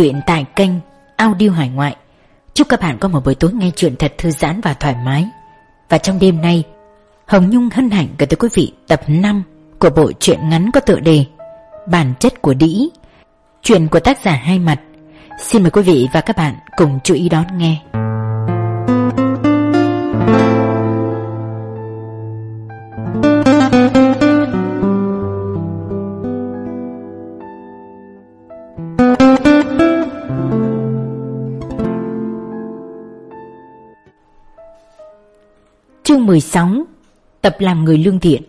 chuyện tại kênh Audio Hải Ngoại. Chúc các bạn có một buổi tối nghe chuyện thật thư giãn và thoải mái. Và trong đêm nay, Hồng Nhung hân hạnh gửi tới quý vị tập 5 của bộ truyện ngắn có tựa đề Bản chất của đĩ. Chuyện của tác giả hai mặt. Xin mời quý vị và các bạn cùng chú ý đón nghe. 16 Tập làm người lương thiện.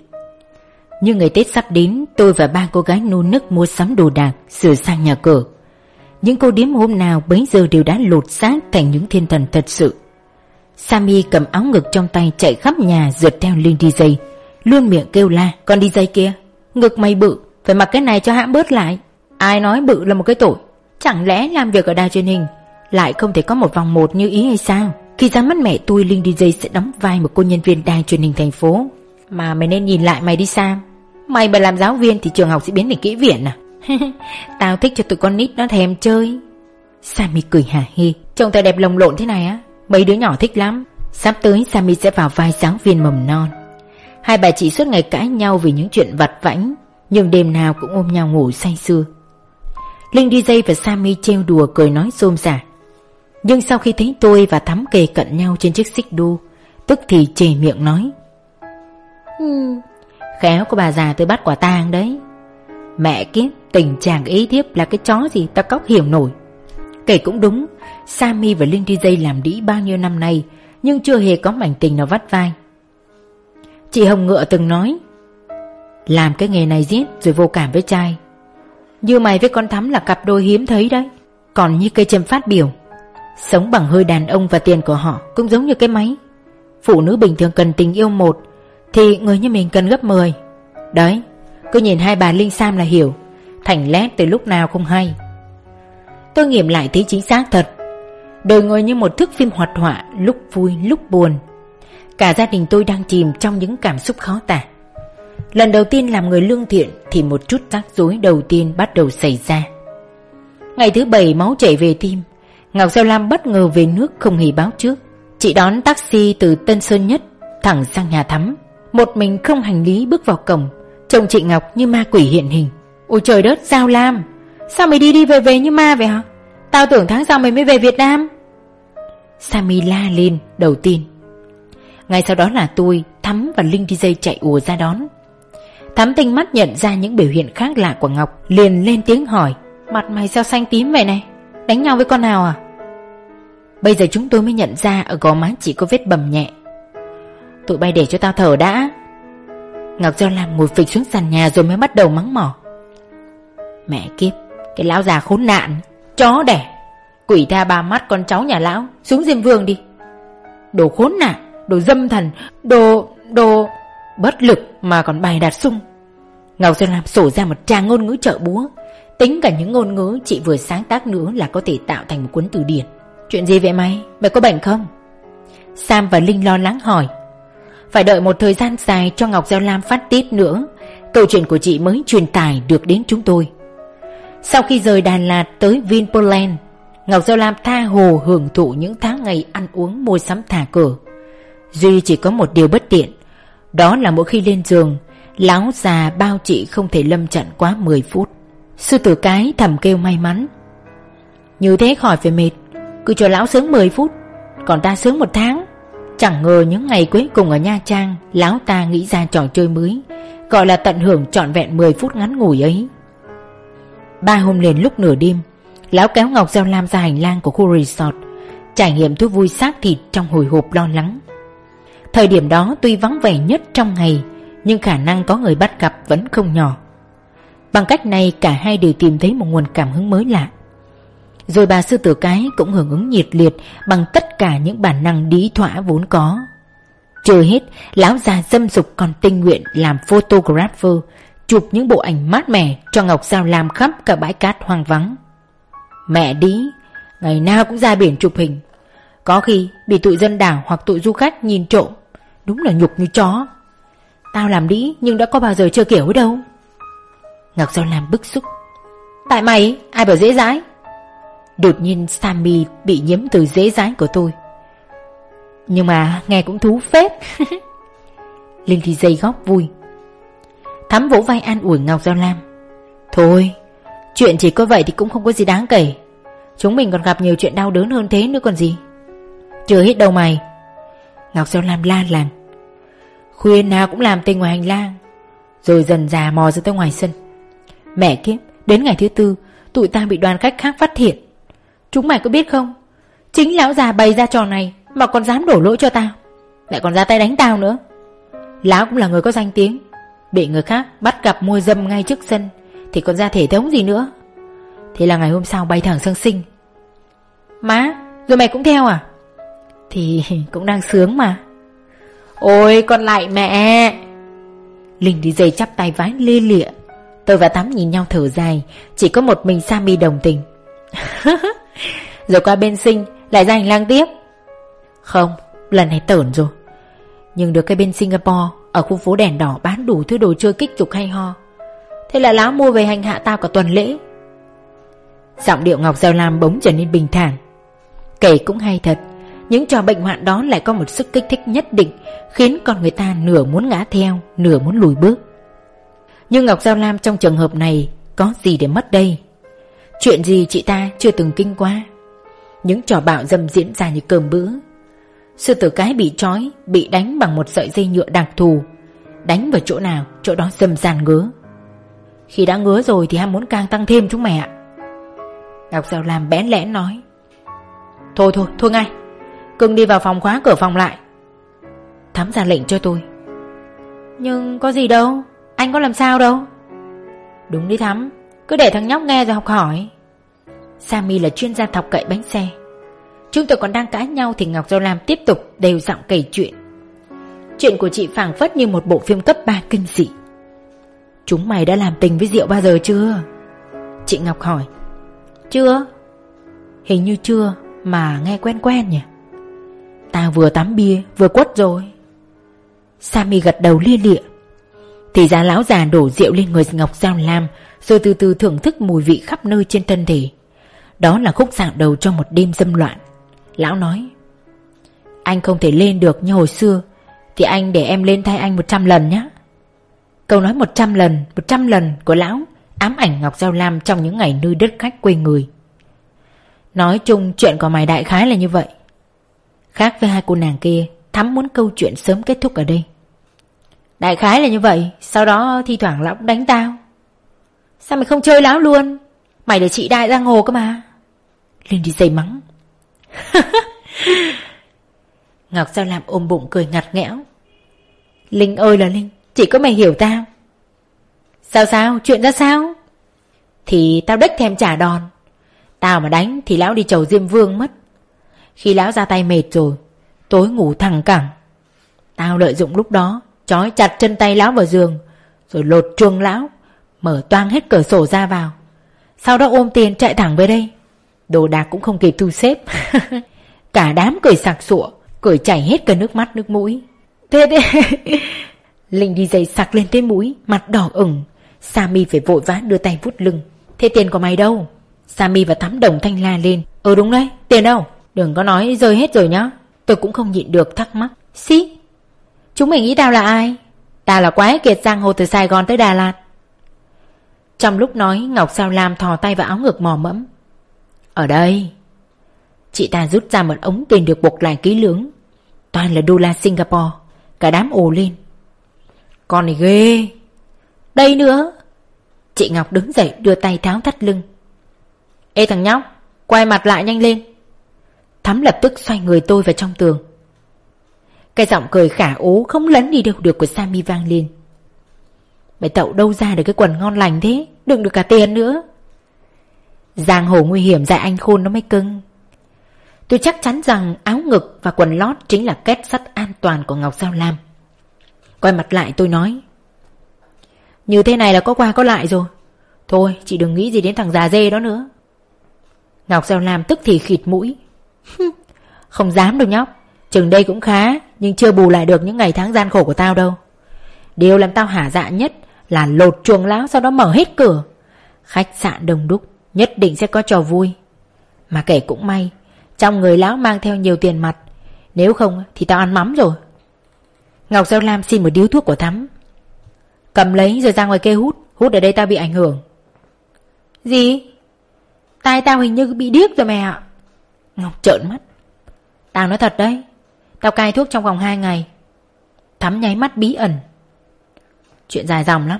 Như ngày Tết sắp đến, Tôi và ba cô gái nôn nức mua sắm đồ đạc, Sửa sang nhà cửa. Những cô điếm hôm nào bấy giờ đều đã lột xác Thành những thiên thần thật sự. Sammy cầm áo ngực trong tay Chạy khắp nhà rượt theo Linh DJ Luôn miệng kêu la, Con DJ kia, Ngực mày bự, Phải mặc cái này cho hãm bớt lại. Ai nói bự là một cái tội. Chẳng lẽ làm việc ở đài truyền hình Lại không thể có một vòng một như ý hay sao? Khi ra mắt mẹ tôi, Linh DJ sẽ đóng vai một cô nhân viên đài truyền hình thành phố. Mà mày nên nhìn lại mày đi sao Mày mà làm giáo viên thì trường học sẽ biến thành kỹ viện à? Tao thích cho tụi con nít nó thèm chơi. Sammy cười hả hê. Trông tao đẹp lồng lộn thế này á. Mấy đứa nhỏ thích lắm. Sắp tới Sammy sẽ vào vai giáo viên mầm non. Hai bà chị suốt ngày cãi nhau vì những chuyện vặt vãnh, Nhưng đêm nào cũng ôm nhau ngủ say sưa. Linh DJ và Sammy trêu đùa, cười nói xôm xả nhưng sau khi thấy tôi và Thắm kề cận nhau trên chiếc xích đu Tức thì chề miệng nói hmm, Khéo của bà già tôi bắt quả tang đấy. Mẹ kiếp tình chàng ý thiếp là cái chó gì ta cóc hiểu nổi. Kể cũng đúng Sammy và Linh DJ làm đĩ bao nhiêu năm nay Nhưng chưa hề có mảnh tình nào vắt vai. Chị Hồng Ngựa từng nói Làm cái nghề này giết rồi vô cảm với trai. Như mày với con Thắm là cặp đôi hiếm thấy đấy. Còn như cây châm phát biểu Sống bằng hơi đàn ông và tiền của họ Cũng giống như cái máy. Phụ nữ bình thường cần tình yêu một, Thì người như mình cần gấp 10 Đấy, Cứ nhìn hai bà Linh Sam là hiểu, Thành lét từ lúc nào không hay. Tôi nghiệm lại thấy chính xác thật. Đời người như một thước phim hoạt họa, Lúc vui, lúc buồn. Cả gia đình tôi đang chìm trong những cảm xúc khó tả. Lần đầu tiên làm người lương thiện Thì một chút rắc rối đầu tiên bắt đầu xảy ra. Ngày thứ bảy máu chảy về tim. Ngọc Giao Lam bất ngờ về nước không hề báo trước. Chị đón taxi từ Tân Sơn Nhất Thẳng sang nhà thắm. Một mình không hành lý bước vào cổng. Chồng chị Ngọc như ma quỷ hiện hình. Ôi trời đất, Giao Lam! Sao mày đi đi về về như ma vậy hả? Tao tưởng tháng sau mày mới về Việt Nam. Sammy la lên, đầu tiên. Ngay sau đó là tôi, Thắm và Linh đi dây chạy ùa ra đón. Thắm tinh mắt nhận ra những biểu hiện khác lạ của Ngọc, Liền lên tiếng hỏi, Mặt mày sao xanh tím vậy này? Đánh nhau với con nào à? Bây giờ chúng tôi mới nhận ra Ở gò má chỉ có vết bầm nhẹ. Tụi bay để cho tao thở đã. Ngọc Giao Lam ngồi phịch xuống sàn nhà Rồi mới bắt đầu mắng mỏ. Mẹ kiếp, Cái lão già khốn nạn, Chó đẻ. Quỷ tha ba mắt con cháu nhà lão, Xuống diêm vương đi. Đồ khốn nạn, Đồ dâm thần, Đồ Đồ Bất lực mà còn bày đặt sung. Ngọc Giao Lam sổ ra một tràng ngôn ngữ trợ búa. Tính cả những ngôn ngữ chị vừa sáng tác nữa là có thể tạo thành một cuốn từ điển. Chuyện gì vậy mày? Mày có bệnh không? Sam và Linh lo lắng hỏi. Phải đợi một thời gian dài cho Ngọc Giao Lam phát tiết nữa. Câu chuyện của chị mới truyền tải được đến chúng tôi. Sau khi rời Đà Lạt tới Vinpearland, Ngọc Giao Lam tha hồ hưởng thụ những tháng ngày ăn uống mua sắm thả cửa. Duy chỉ có một điều bất tiện. Đó là mỗi khi lên giường, Láo già bao chị không thể lâm trận quá 10 phút. Sư tử cái thầm kêu may mắn. Như thế khỏi phải mệt, Cứ cho lão sướng 10 phút, Còn ta sướng một tháng. Chẳng ngờ những ngày cuối cùng ở Nha Trang, Lão ta nghĩ ra trò chơi mới, Gọi là tận hưởng trọn vẹn 10 phút ngắn ngủi ấy. Ba hôm liền lúc nửa đêm, Lão kéo Ngọc Giao Lam ra hành lang của khu resort, Trải nghiệm thú vui xác thịt trong hồi hộp lo lắng. Thời điểm đó tuy vắng vẻ nhất trong ngày, Nhưng khả năng có người bắt gặp vẫn không nhỏ. Bằng cách này cả hai đều tìm thấy một nguồn cảm hứng mới lạ. Rồi bà sư tử cái cũng hưởng ứng nhiệt liệt Bằng tất cả những bản năng đĩ thỏa vốn có. Chưa hết, Lão già dâm dục còn tinh nguyện làm photographer, Chụp những bộ ảnh mát mẻ Cho Ngọc Giao làm khắp cả bãi cát hoang vắng. Mẹ đĩ, Ngày nào cũng ra biển chụp hình. Có khi bị tụi dân đảo hoặc tụi du khách nhìn trộm, Đúng là nhục như chó. Tao làm đĩ nhưng đã có bao giờ chưa kiểu ấy đâu. Ngọc Giao Lam bức xúc. Tại mày, ai bảo dễ dãi? Đột nhiên Sammy bị nhiễm từ dễ dãi của tôi. Nhưng mà nghe cũng thú phết. Linh thì dây góp vui. Thắm vỗ vai an ủi Ngọc Giao Lam. Thôi, Chuyện chỉ có vậy thì cũng không có gì đáng kể. Chúng mình còn gặp nhiều chuyện đau đớn hơn thế nữa còn gì. Chưa hết đâu mày. Ngọc Giao Lam la làng. Khuya nào cũng làm tình ngoài hành lang, Rồi dần già mò ra tới ngoài sân. Mẹ kiếp, Đến ngày thứ tư, Tụi ta bị đoàn khách khác phát hiện. Chúng mày có biết không? Chính lão già bày ra trò này Mà còn dám đổ lỗi cho tao. Lại còn ra tay đánh tao nữa. Lão cũng là người có danh tiếng. Bị người khác bắt gặp mua dâm ngay trước sân, Thì còn ra thể thống gì nữa? Thế là ngày hôm sau bay thẳng sang sinh. Má, Rồi mày cũng theo à? Thì cũng đang sướng mà. Ôi, con lại mẹ! Linh đi dây chắp tay vái lê lịa. Tôi và tám nhìn nhau thở dài, Chỉ có một mình Sammy đồng tình. Rồi qua bên sinh, Lại ra hành lang tiếp. Không, lần này tởn rồi. Nhưng được cái bên Singapore, Ở khu phố đèn đỏ bán đủ thứ đồ chơi kích dục hay ho. Thế là lão mua về hành hạ tao cả tuần lễ. Giọng điệu Ngọc Giao Lam bỗng trở nên bình thản. Kể cũng hay thật, Những trò bệnh hoạn đó lại có một sức kích thích nhất định, Khiến con người ta nửa muốn ngã theo, Nửa muốn lùi bước. Nhưng Ngọc Giao Lam trong trường hợp này Có gì để mất đây? Chuyện gì chị ta chưa từng kinh qua? Những trò bạo dâm diễn ra như cơm bữa. Sư tử cái bị trói, Bị đánh bằng một sợi dây nhựa đặc thù. Đánh vào chỗ nào, Chỗ đó dâm gian ngứa. Khi đã ngứa rồi thì ham muốn càng tăng thêm chúng mẹ ạ. Ngọc Giao Lam bén lẽn nói. Thôi thôi thôi ngay. Cưng đi vào phòng khóa cửa phòng lại. Thắm ra lệnh cho tôi. Nhưng có gì đâu. Anh có làm sao đâu? Đúng đi Thắm Cứ để thằng nhóc nghe rồi học hỏi. Sammy là chuyên gia thọc cậy bánh xe. Chúng tôi còn đang cãi nhau Thì Ngọc Giao Lam tiếp tục đều giọng kể chuyện. Chuyện của chị phảng phất như một bộ phim cấp 3 kinh dị. Chúng mày đã làm tình với Diệu bao giờ chưa? Chị Ngọc hỏi. Chưa. Hình như chưa Mà nghe quen quen nhỉ? Tao vừa tắm bia vừa quất rồi. Sammy gật đầu lia lịa thì ra lão già đổ rượu lên người Ngọc Giao Lam, Rồi từ từ thưởng thức mùi vị khắp nơi trên thân thể. Đó là khúc dạng đầu cho một đêm dâm loạn. Lão nói, Anh không thể lên được như hồi xưa, Thì anh để em lên thay anh 100 lần nhé Câu nói 100 lần 100 lần của lão Ám ảnh Ngọc Giao Lam trong những ngày nơi đất khách quê người. Nói chung chuyện của mày đại khái là như vậy. Khác với hai cô nàng kia, Thắm muốn câu chuyện sớm kết thúc ở đây. Đại khái là như vậy, Sau đó thi thoảng lão cũng đánh tao. Sao mày không chơi lão luôn? Mày để chị đại giang hồ cơ mà. Linh đi dây mắng. Ngọc Giao Lam ôm bụng cười ngặt nghẽo. Linh ơi là Linh, Chỉ có mày hiểu tao. Sao sao, chuyện ra sao? Thì tao đếch thèm trả đòn. Tao mà đánh thì lão đi chầu Diêm Vương mất. Khi lão ra tay mệt rồi, Tối ngủ thẳng cẳng. Tao lợi dụng lúc đó Chói chặt chân tay lão vào giường, Rồi lột chuông lão, Mở toang hết cửa sổ ra vào. Sau đó ôm tiền chạy thẳng về đây. Đồ đạc cũng không kịp thu xếp. Cả đám cười sặc sụa, Cười chảy hết cả nước mắt nước mũi. Thế đấy Linh đi giày sặc lên tới mũi, Mặt đỏ ửng. Sammy phải vội vã đưa tay vút lưng. Thế tiền của mày đâu? Sammy và Thắm đồng thanh la lên. Ừ đúng đấy, tiền đâu? Đừng có nói rơi hết rồi nhá. Tôi cũng không nhịn được thắc mắc. Xí Chúng mình nghĩ tao là ai? Tao là quái kiệt giang hồ từ Sài Gòn tới Đà Lạt. Trong lúc nói, Ngọc Sao Lam thò tay vào áo ngực mò mẫm. Ở đây. Chị ta rút ra một ống tiền được buộc lại kỹ lưỡng. Toàn là đô la Singapore. Cả đám ồ lên. Con này ghê. Đây nữa. Chị Ngọc đứng dậy, đưa tay tháo thắt lưng. Ê thằng nhóc, Quay mặt lại nhanh lên. Thắm lập tức xoay người tôi vào trong tường. Cái giọng cười khả ố Không lấn đi đâu được của Sammy vang lên Mày tậu đâu ra được cái quần ngon lành thế Đừng được cả tiền nữa Giang hồ nguy hiểm dạy anh khôn nó mới cưng Tôi chắc chắn rằng áo ngực và quần lót chính là kết sắt an toàn của Ngọc Giao Lam. Quay mặt lại tôi nói. Như thế này là có qua có lại rồi. Thôi, chị đừng nghĩ gì đến thằng già dê đó nữa. Ngọc Giao Lam tức thì khịt mũi. Không dám đâu nhóc. Chừng đây cũng khá nhưng chưa bù lại được những ngày tháng gian khổ của tao đâu. Điều làm tao hả dạ nhất là lột chuồng lão sau đó mở hết cửa. Khách sạn đông đúc, nhất định sẽ có trò vui. Mà kể cũng may, Trong người lão mang theo nhiều tiền mặt. Nếu không thì tao ăn mắm rồi. Ngọc Giao Lam xin một điếu thuốc của Thắm. Cầm lấy rồi ra ngoài kê hút. Hút ở đây tao bị ảnh hưởng. Gì? Tai tao hình như bị điếc rồi mẹ ạ. Ngọc trợn mắt. Tao nói thật đấy Tao cai thuốc trong vòng 2 ngày. Thắm nháy mắt bí ẩn. Chuyện dài dòng lắm.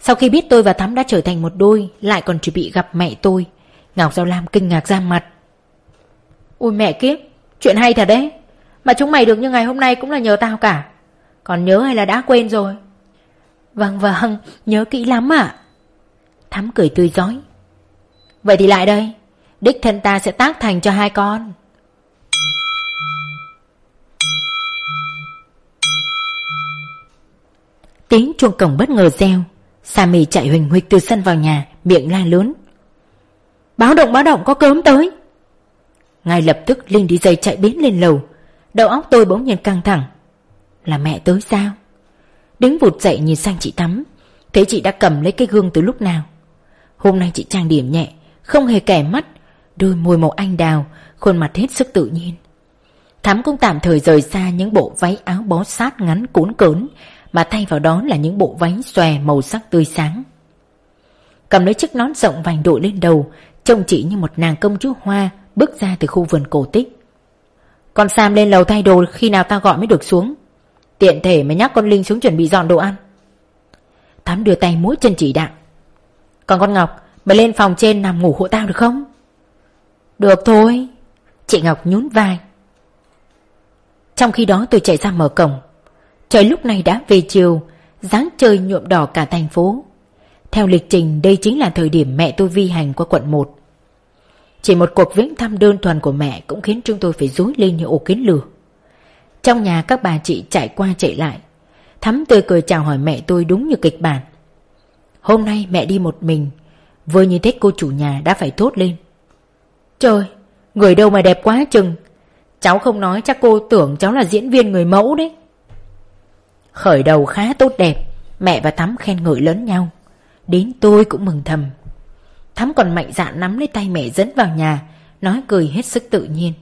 Sau khi biết tôi và Thắm đã trở thành một đôi, Lại còn chuẩn bị gặp mẹ tôi. Ngọc Giao Lam kinh ngạc ra mặt. Ôi mẹ kiếp, Chuyện hay thật đấy. Mà chúng mày được như ngày hôm nay cũng là nhờ tao cả. Còn nhớ hay là đã quên rồi? Vâng vâng Nhớ kỹ lắm ạ. Thắm cười tươi giói. Vậy thì lại đây. Đích thân ta sẽ tác thành cho hai con. Tiếng chuông cổng bất ngờ reo. Sammy chạy huỳnh huỵch từ sân vào nhà, Miệng la lớn. Báo động báo động, có cớm tới. Ngay lập tức, Linh đi dây chạy biến lên lầu. Đầu óc tôi bỗng nhiên căng thẳng. Là mẹ tới sao? Đứng vụt dậy nhìn sang chị Tắm Thấy chị đã cầm lấy cái gương từ lúc nào. Hôm nay chị trang điểm nhẹ, Không hề kẻ mắt, Đôi môi màu anh đào, Khuôn mặt hết sức tự nhiên. Thắm cũng tạm thời rời xa những bộ váy áo bó sát ngắn cuốn cớn mà thay vào đó là những bộ váy xòe màu sắc tươi sáng. Cầm lấy chiếc nón rộng vành đội lên đầu, Trông chị như một nàng công chúa hoa Bước ra từ khu vườn cổ tích. Con Sam lên lầu thay đồ, khi nào tao gọi mới được xuống? Tiện thể mà nhắc con Linh xuống chuẩn bị dọn đồ ăn. Thắm đưa tay mũi chân chỉ đạo. Còn con Ngọc, Mày lên phòng trên nằm ngủ hộ tao được không? Được thôi. Chị Ngọc nhún vai. Trong khi đó, tôi chạy ra mở cổng Trời lúc này đã về chiều dáng trời nhuộm đỏ cả thành phố. Theo lịch trình đây chính là thời điểm mẹ tôi vi hành qua quận 1 Chỉ một cuộc viếng thăm đơn thuần của mẹ Cũng khiến chúng tôi phải rối lên như ổ kiến lửa. Trong nhà các bà chị chạy qua chạy lại Thắm tươi cười chào hỏi mẹ tôi đúng như kịch bản. Hôm nay mẹ đi một mình Vừa nhìn thấy cô chủ nhà đã phải thốt lên. Trời, người đâu mà đẹp quá chừng. Cháu không nói chắc cô tưởng cháu là diễn viên người mẫu đấy. Khởi đầu khá tốt đẹp. Mẹ và Thắm khen ngợi lớn nhau. Đến tôi cũng mừng thầm. Thắm còn mạnh dạn nắm lấy tay mẹ dẫn vào nhà, Nói cười hết sức tự nhiên.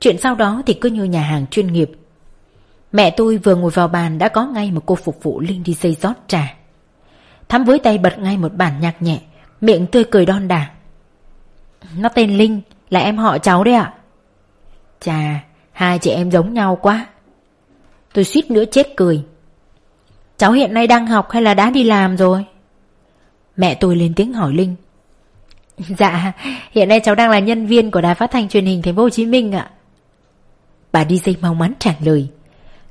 Chuyện sau đó thì cứ như nhà hàng chuyên nghiệp. Mẹ tôi vừa ngồi vào bàn đã có ngay một cô phục vụ Linh đi dây rót trà. Thắm với tay bật ngay một bản nhạc nhẹ, Miệng tươi cười đon đả. Nó tên Linh, Là em họ cháu đấy ạ. Chà, Hai chị em giống nhau quá. Tôi suýt nữa chết cười. Cháu hiện nay đang học hay là đã đi làm rồi? Mẹ tôi lên tiếng hỏi Linh. Dạ Hiện nay cháu đang là nhân viên của đài phát thanh truyền hình thành phố Hồ Chí Minh ạ. Bà đi dây mau mắn trả lời.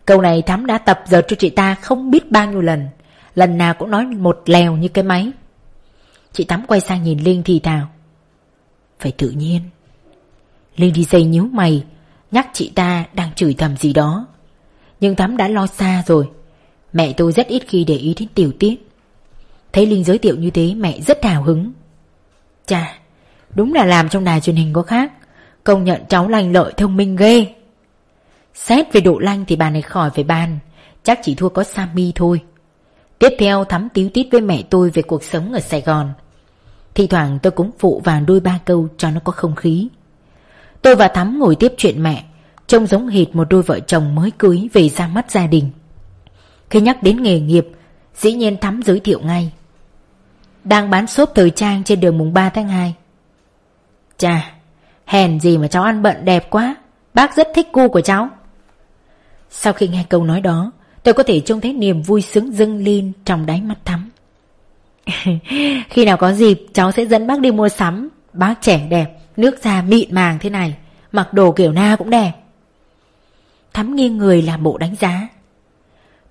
Câu này Thắm đã tập giờ cho chị ta không biết bao nhiêu lần. Lần nào cũng nói một lèo như cái máy. Chị thắm quay sang nhìn Linh thì thào. Phải tự nhiên. Linh đi dây nhíu mày, Nhắc chị ta đang chửi thầm gì đó. Nhưng thắm đã lo xa rồi. Mẹ tôi rất ít khi để ý đến tiểu tiết. Thấy Linh giới thiệu như thế, mẹ rất hào hứng. Chà, Đúng là làm trong đài truyền hình có khác. Công nhận cháu lành lợi, thông minh ghê. Xét về độ lanh thì bà này khỏi phải bàn. Chắc chỉ thua có Sammy thôi. Tiếp theo, thắm tíu tít với mẹ tôi về cuộc sống ở Sài Gòn. Thì thoảng tôi cũng phụ vào đôi ba câu cho nó có không khí. Tôi và Thắm ngồi tiếp chuyện mẹ. Trông giống hệt một đôi vợ chồng mới cưới về ra mắt gia đình. Khi nhắc đến nghề nghiệp, Dĩ nhiên Thắm giới thiệu ngay. Đang bán xốp thời trang trên đường mùng 3 tháng 2 Chà, Hèn gì mà cháu ăn bận đẹp quá. Bác rất thích cu của cháu. Sau khi nghe câu nói đó, Tôi có thể trông thấy niềm vui sướng dâng lên trong đáy mắt Thắm. Khi nào có dịp, cháu sẽ dẫn bác đi mua sắm. Bác trẻ đẹp, Nước da mịn màng thế này. Mặc đồ kiểu na cũng đẹp. Thắm nghiêng người làm bộ đánh giá.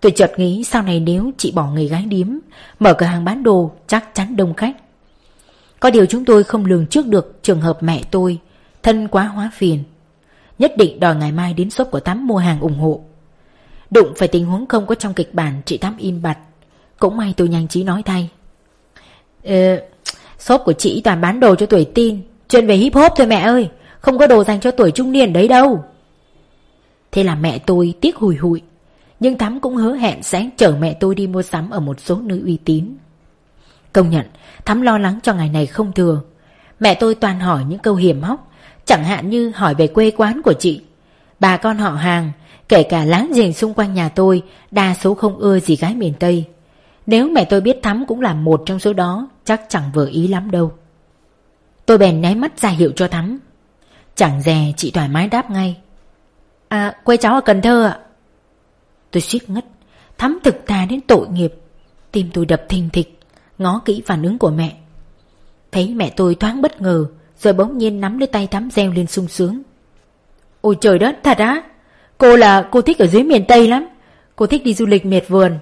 Tôi chợt nghĩ sau này nếu chị bỏ nghề gái điếm, Mở cửa hàng bán đồ, chắc chắn đông khách. Có điều chúng tôi không lường trước được trường hợp mẹ tôi, Thân quá hóa phiền. Nhất định đòi ngày mai đến shop của Thắm mua hàng ủng hộ. Đụng phải tình huống không có trong kịch bản, Chị Thắm im bặt. Cũng may tôi nhanh trí nói thay. Ờ Shop của chị toàn bán đồ cho tuổi teen, Chuyên về hip hop thôi mẹ ơi. Không có đồ dành cho tuổi trung niên đấy đâu. Thế là mẹ tôi tiếc hùi hụi. Nhưng Thắm cũng hứa hẹn sẽ chở mẹ tôi đi mua sắm Ở một số nơi uy tín. Công nhận, Thắm lo lắng cho ngày này không thừa. Mẹ tôi toàn hỏi những câu hiểm hóc, Chẳng hạn như hỏi về quê quán của chị. Bà con họ hàng, Kể cả láng giềng xung quanh nhà tôi, Đa số không ưa gì gái miền Tây. Nếu mẹ tôi biết Thắm cũng là một trong số đó, Chắc chẳng vừa ý lắm đâu. Tôi bèn nháy mắt ra hiệu cho Thắm. Chẳng dè, chị thoải mái đáp ngay. À quê cháu ở Cần Thơ ạ. Tôi suýt ngất Thắm thực thà đến tội nghiệp. Tim tôi đập thình thịch Ngó kỹ phản ứng của mẹ. Thấy mẹ tôi thoáng bất ngờ Rồi bỗng nhiên nắm lấy tay Thắm reo lên sung sướng. Ôi trời đất thật á? Cô là cô thích ở dưới miền Tây lắm. Cô thích đi du lịch miệt vườn.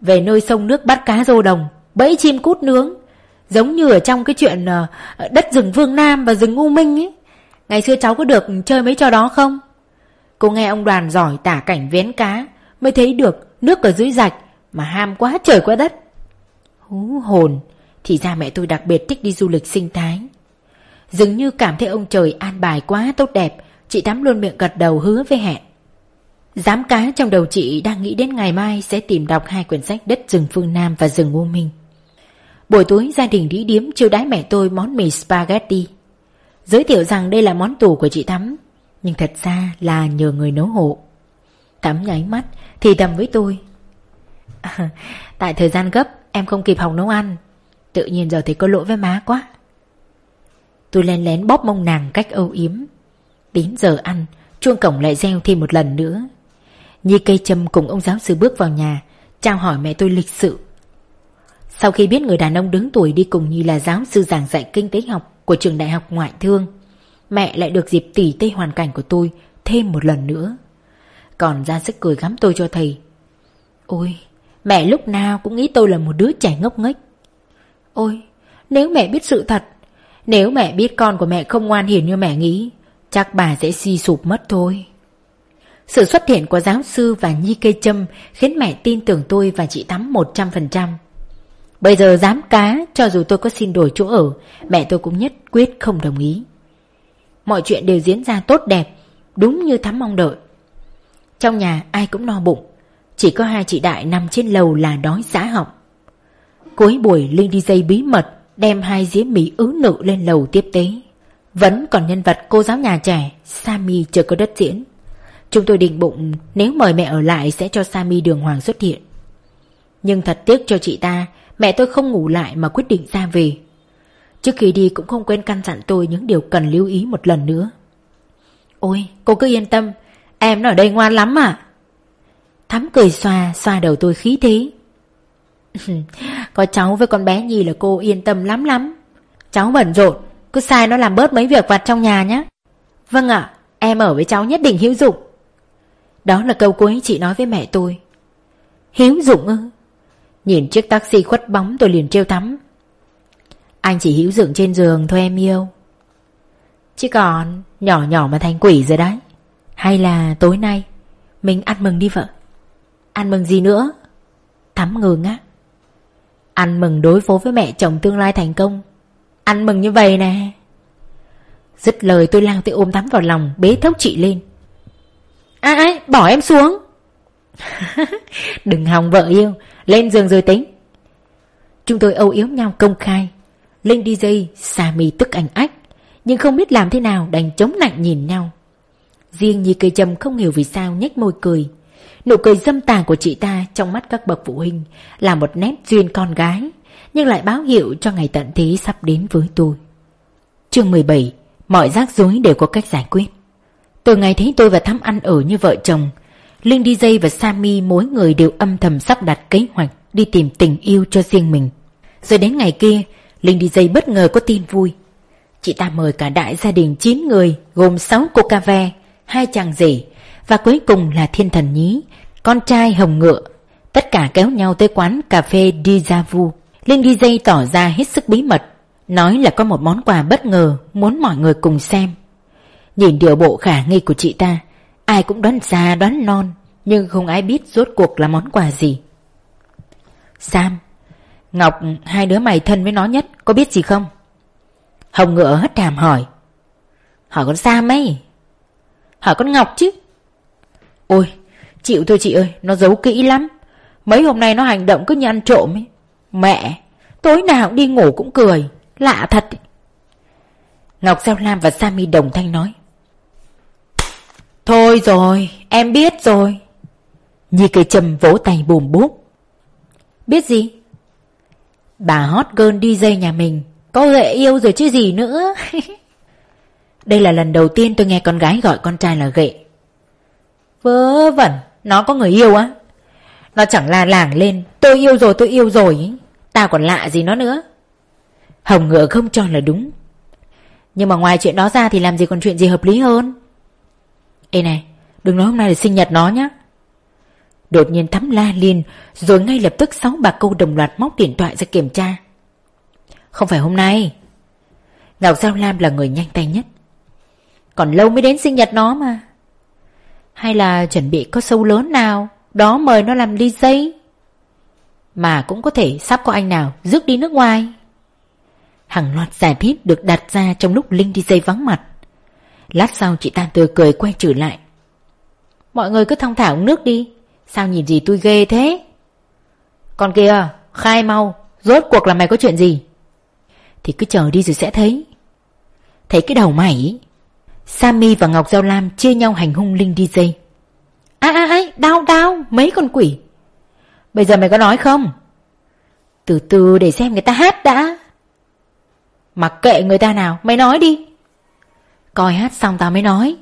Về nơi sông nước bắt cá rô đồng Bẫy chim cút nướng. Giống như ở trong cái chuyện uh, đất rừng Vương Nam và rừng U Minh ấy. Ngày xưa cháu có được chơi mấy trò đó không? Cô nghe ông đoàn giỏi tả cảnh vén cá Mới thấy được nước ở dưới rạch Mà ham quá trời quá đất Hú hồn Thì ra mẹ tôi đặc biệt thích đi du lịch sinh thái Dường như cảm thấy ông trời an bài quá tốt đẹp Chị Tám luôn miệng gật đầu hứa với hẹn Giám cá trong đầu chị đang nghĩ đến ngày mai sẽ tìm đọc hai quyển sách Đất rừng phương Nam và rừng U Minh. Buổi tối gia đình đi điếm chiêu đãi mẹ tôi món mì spaghetti. Giới thiệu rằng đây là món tủ của chị Thắm, nhưng thật ra là nhờ người nấu hộ. Thắm nháy mắt thì thầm với tôi. À, tại thời gian gấp em không kịp học nấu ăn, tự nhiên giờ thấy có lỗi với má quá. Tôi len lén bóp mông nàng cách âu yếm. Đến giờ ăn, chuông cổng lại reo thêm một lần nữa. Nhi cây châm cùng ông giáo sư bước vào nhà, chào hỏi mẹ tôi lịch sự. Sau khi biết người đàn ông đứng tuổi đi cùng Nhi là giáo sư giảng dạy kinh tế học của trường đại học ngoại thương, mẹ lại được dịp tỉ tê hoàn cảnh của tôi thêm một lần nữa. Còn ra sức cười gắm tôi cho thầy. Ôi, mẹ lúc nào cũng nghĩ tôi là một đứa trẻ ngốc nghếch. Ôi, nếu mẹ biết sự thật, nếu mẹ biết con của mẹ không ngoan hiền như mẹ nghĩ, chắc bà sẽ suy sụp mất thôi. Sự xuất hiện của giáo sư và Nhi Cây Trâm khiến mẹ tin tưởng tôi và chị Tắm 100%. Bây giờ dám cá, cho dù tôi có xin đổi chỗ ở, mẹ tôi cũng nhất quyết không đồng ý. Mọi chuyện đều diễn ra tốt đẹp, đúng như Thắm mong đợi. Trong nhà ai cũng no bụng, chỉ có hai chị Đại nằm trên lầu là đói xã họng. Cuối buổi Linh đi dây bí mật đem hai dĩa mì ứ nự lên lầu tiếp tế. Vẫn còn nhân vật cô giáo nhà trẻ, Sami chưa có đất diễn. Chúng tôi định bụng nếu mời mẹ ở lại sẽ cho Sami đường hoàng xuất hiện. Nhưng thật tiếc cho chị ta, mẹ tôi không ngủ lại mà quyết định ra về. Trước khi đi cũng không quên căn dặn tôi những điều cần lưu ý một lần nữa. Ôi, cô cứ yên tâm, em nó ở đây ngoan lắm à. Thắm cười xoa, xoa đầu tôi khí thế. Có cháu với con bé Nhi là cô yên tâm lắm lắm. Cháu bẩn rộn, cứ sai nó làm bớt mấy việc vặt trong nhà nhé. Vâng ạ, em ở với cháu nhất định hữu dụng. Đó là câu cuối chị nói với mẹ tôi. Hiếu dụng ư? Nhìn chiếc taxi khuất bóng tôi liền trêu tắm. Anh chỉ hữu dựng trên giường thôi em yêu. Chứ còn nhỏ nhỏ mà thành quỷ rồi đấy. Hay là tối nay mình ăn mừng đi vợ. Ăn mừng gì nữa? Thắm ngừng á. Ăn mừng đối phó với mẹ chồng tương lai thành công. Ăn mừng như vậy nè. Dứt lời tôi lao tới ôm Thắm vào lòng bế thốc chị lên. Ai ai bỏ em xuống. Đừng hòng vợ yêu, lên giường rồi tính. Chúng tôi âu yếm nhau công khai. Linh đi dây, tức ảnh ách, nhưng không biết làm thế nào đành chống nạnh nhìn nhau. Riêng Nhi cây trầm không hiểu vì sao nhếch môi cười. Nụ cười dâm tà của chị ta trong mắt các bậc phụ huynh là một nét duyên con gái, nhưng lại báo hiệu cho ngày tận thế sắp đến với tôi. Chương 17 Mọi rắc rối đều có cách giải quyết. Từ ngày thấy tôi và Thắm ăn ở như vợ chồng, Linh DJ và Sammy mỗi người đều âm thầm sắp đặt kế hoạch đi tìm tình yêu cho riêng mình. Rồi đến ngày kia, Linh đi dây bất ngờ có tin vui. Chị ta mời cả đại gia đình 9 người gồm 6 cô ca ve, hai chàng rể và cuối cùng là thiên thần nhí, con trai hồng ngựa. Tất cả kéo nhau tới quán cà phê Deja Vu. Linh đi dây tỏ ra hết sức bí mật, nói là có một món quà bất ngờ muốn mọi người cùng xem. Nhìn điều bộ khả nghi của chị ta, ai cũng đoán xa đoán non, nhưng không ai biết rốt cuộc là món quà gì. Sam, Ngọc, hai đứa mày thân với nó nhất, có biết gì không? Hồng ngựa hất hàm hỏi. Hỏi con Sam ấy. Hỏi con Ngọc chứ. Ôi, chịu thôi chị ơi, nó giấu kỹ lắm. Mấy hôm nay nó hành động cứ như ăn trộm ấy. Mẹ, tối nào đi ngủ cũng cười, lạ thật. Ngọc Giao Lam và Sammy đồng thanh nói Thôi rồi em biết rồi Nhi cây trầm vỗ tay bùm búp Biết gì Bà hot girl DJ nhà mình. Có ghệ yêu rồi chứ gì nữa. Đây là lần đầu tiên tôi nghe con gái gọi con trai là ghệ. Vớ vẩn, Nó có người yêu á. Nó chẳng là làng lên, Tôi yêu rồi, tôi yêu rồi Tao còn lạ gì nó nữa. Hồng ngựa không cho là đúng. Nhưng mà ngoài chuyện đó ra thì làm gì còn chuyện gì hợp lý hơn? Ê này, Đừng nói hôm nay là sinh nhật nó nhá. Đột nhiên thắm la liền, Rồi ngay lập tức sáu bà câu đồng loạt móc điện thoại ra kiểm tra. Không phải hôm nay. Ngọc Giao Lam là người nhanh tay nhất. Còn lâu mới đến sinh nhật nó mà. Hay là chuẩn bị có sâu lớn nào, Đó mời nó làm DJ Mà cũng có thể sắp có anh nào rước đi nước ngoài. Hàng loạt giải thích được đặt ra trong lúc Linh DJ vắng mặt. Lát sau chị ta tươi cười quay trở lại. Mọi người cứ thong thả uống nước đi. Sao nhìn gì tôi ghê thế? Còn kìa Khai mau Rốt cuộc là mày có chuyện gì? Thì cứ chờ đi rồi sẽ thấy. Thấy cái đầu mày Sammy và Ngọc Giao Lam chia nhau hành hung Linh DJ ai ai ai, Đau đau Mấy con quỷ. Bây giờ mày có nói không? Từ từ để xem người ta hát đã. Mặc kệ người ta nào Mày nói đi. Coi hát xong tao mới nói.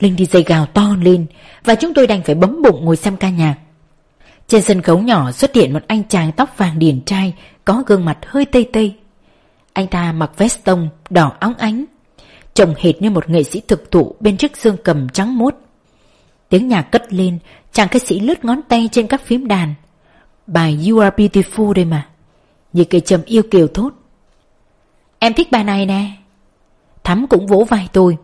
Linh đi dây gào to lên, Và chúng tôi đành phải bấm bụng ngồi xem ca nhạc. Trên sân khấu nhỏ xuất hiện một anh chàng tóc vàng điển trai, Có gương mặt hơi tây tây. Anh ta mặc vest tông, đỏ óng ánh, Trông hệt như một nghệ sĩ thực thụ bên chiếc xương cầm trắng mốt. Tiếng nhạc cất lên, Chàng ca sĩ lướt ngón tay trên các phím đàn. Bài You Are Beautiful đây mà, Như cây trầm yêu kiều thốt. Em thích bài này nè. Thắm cũng vỗ vai tôi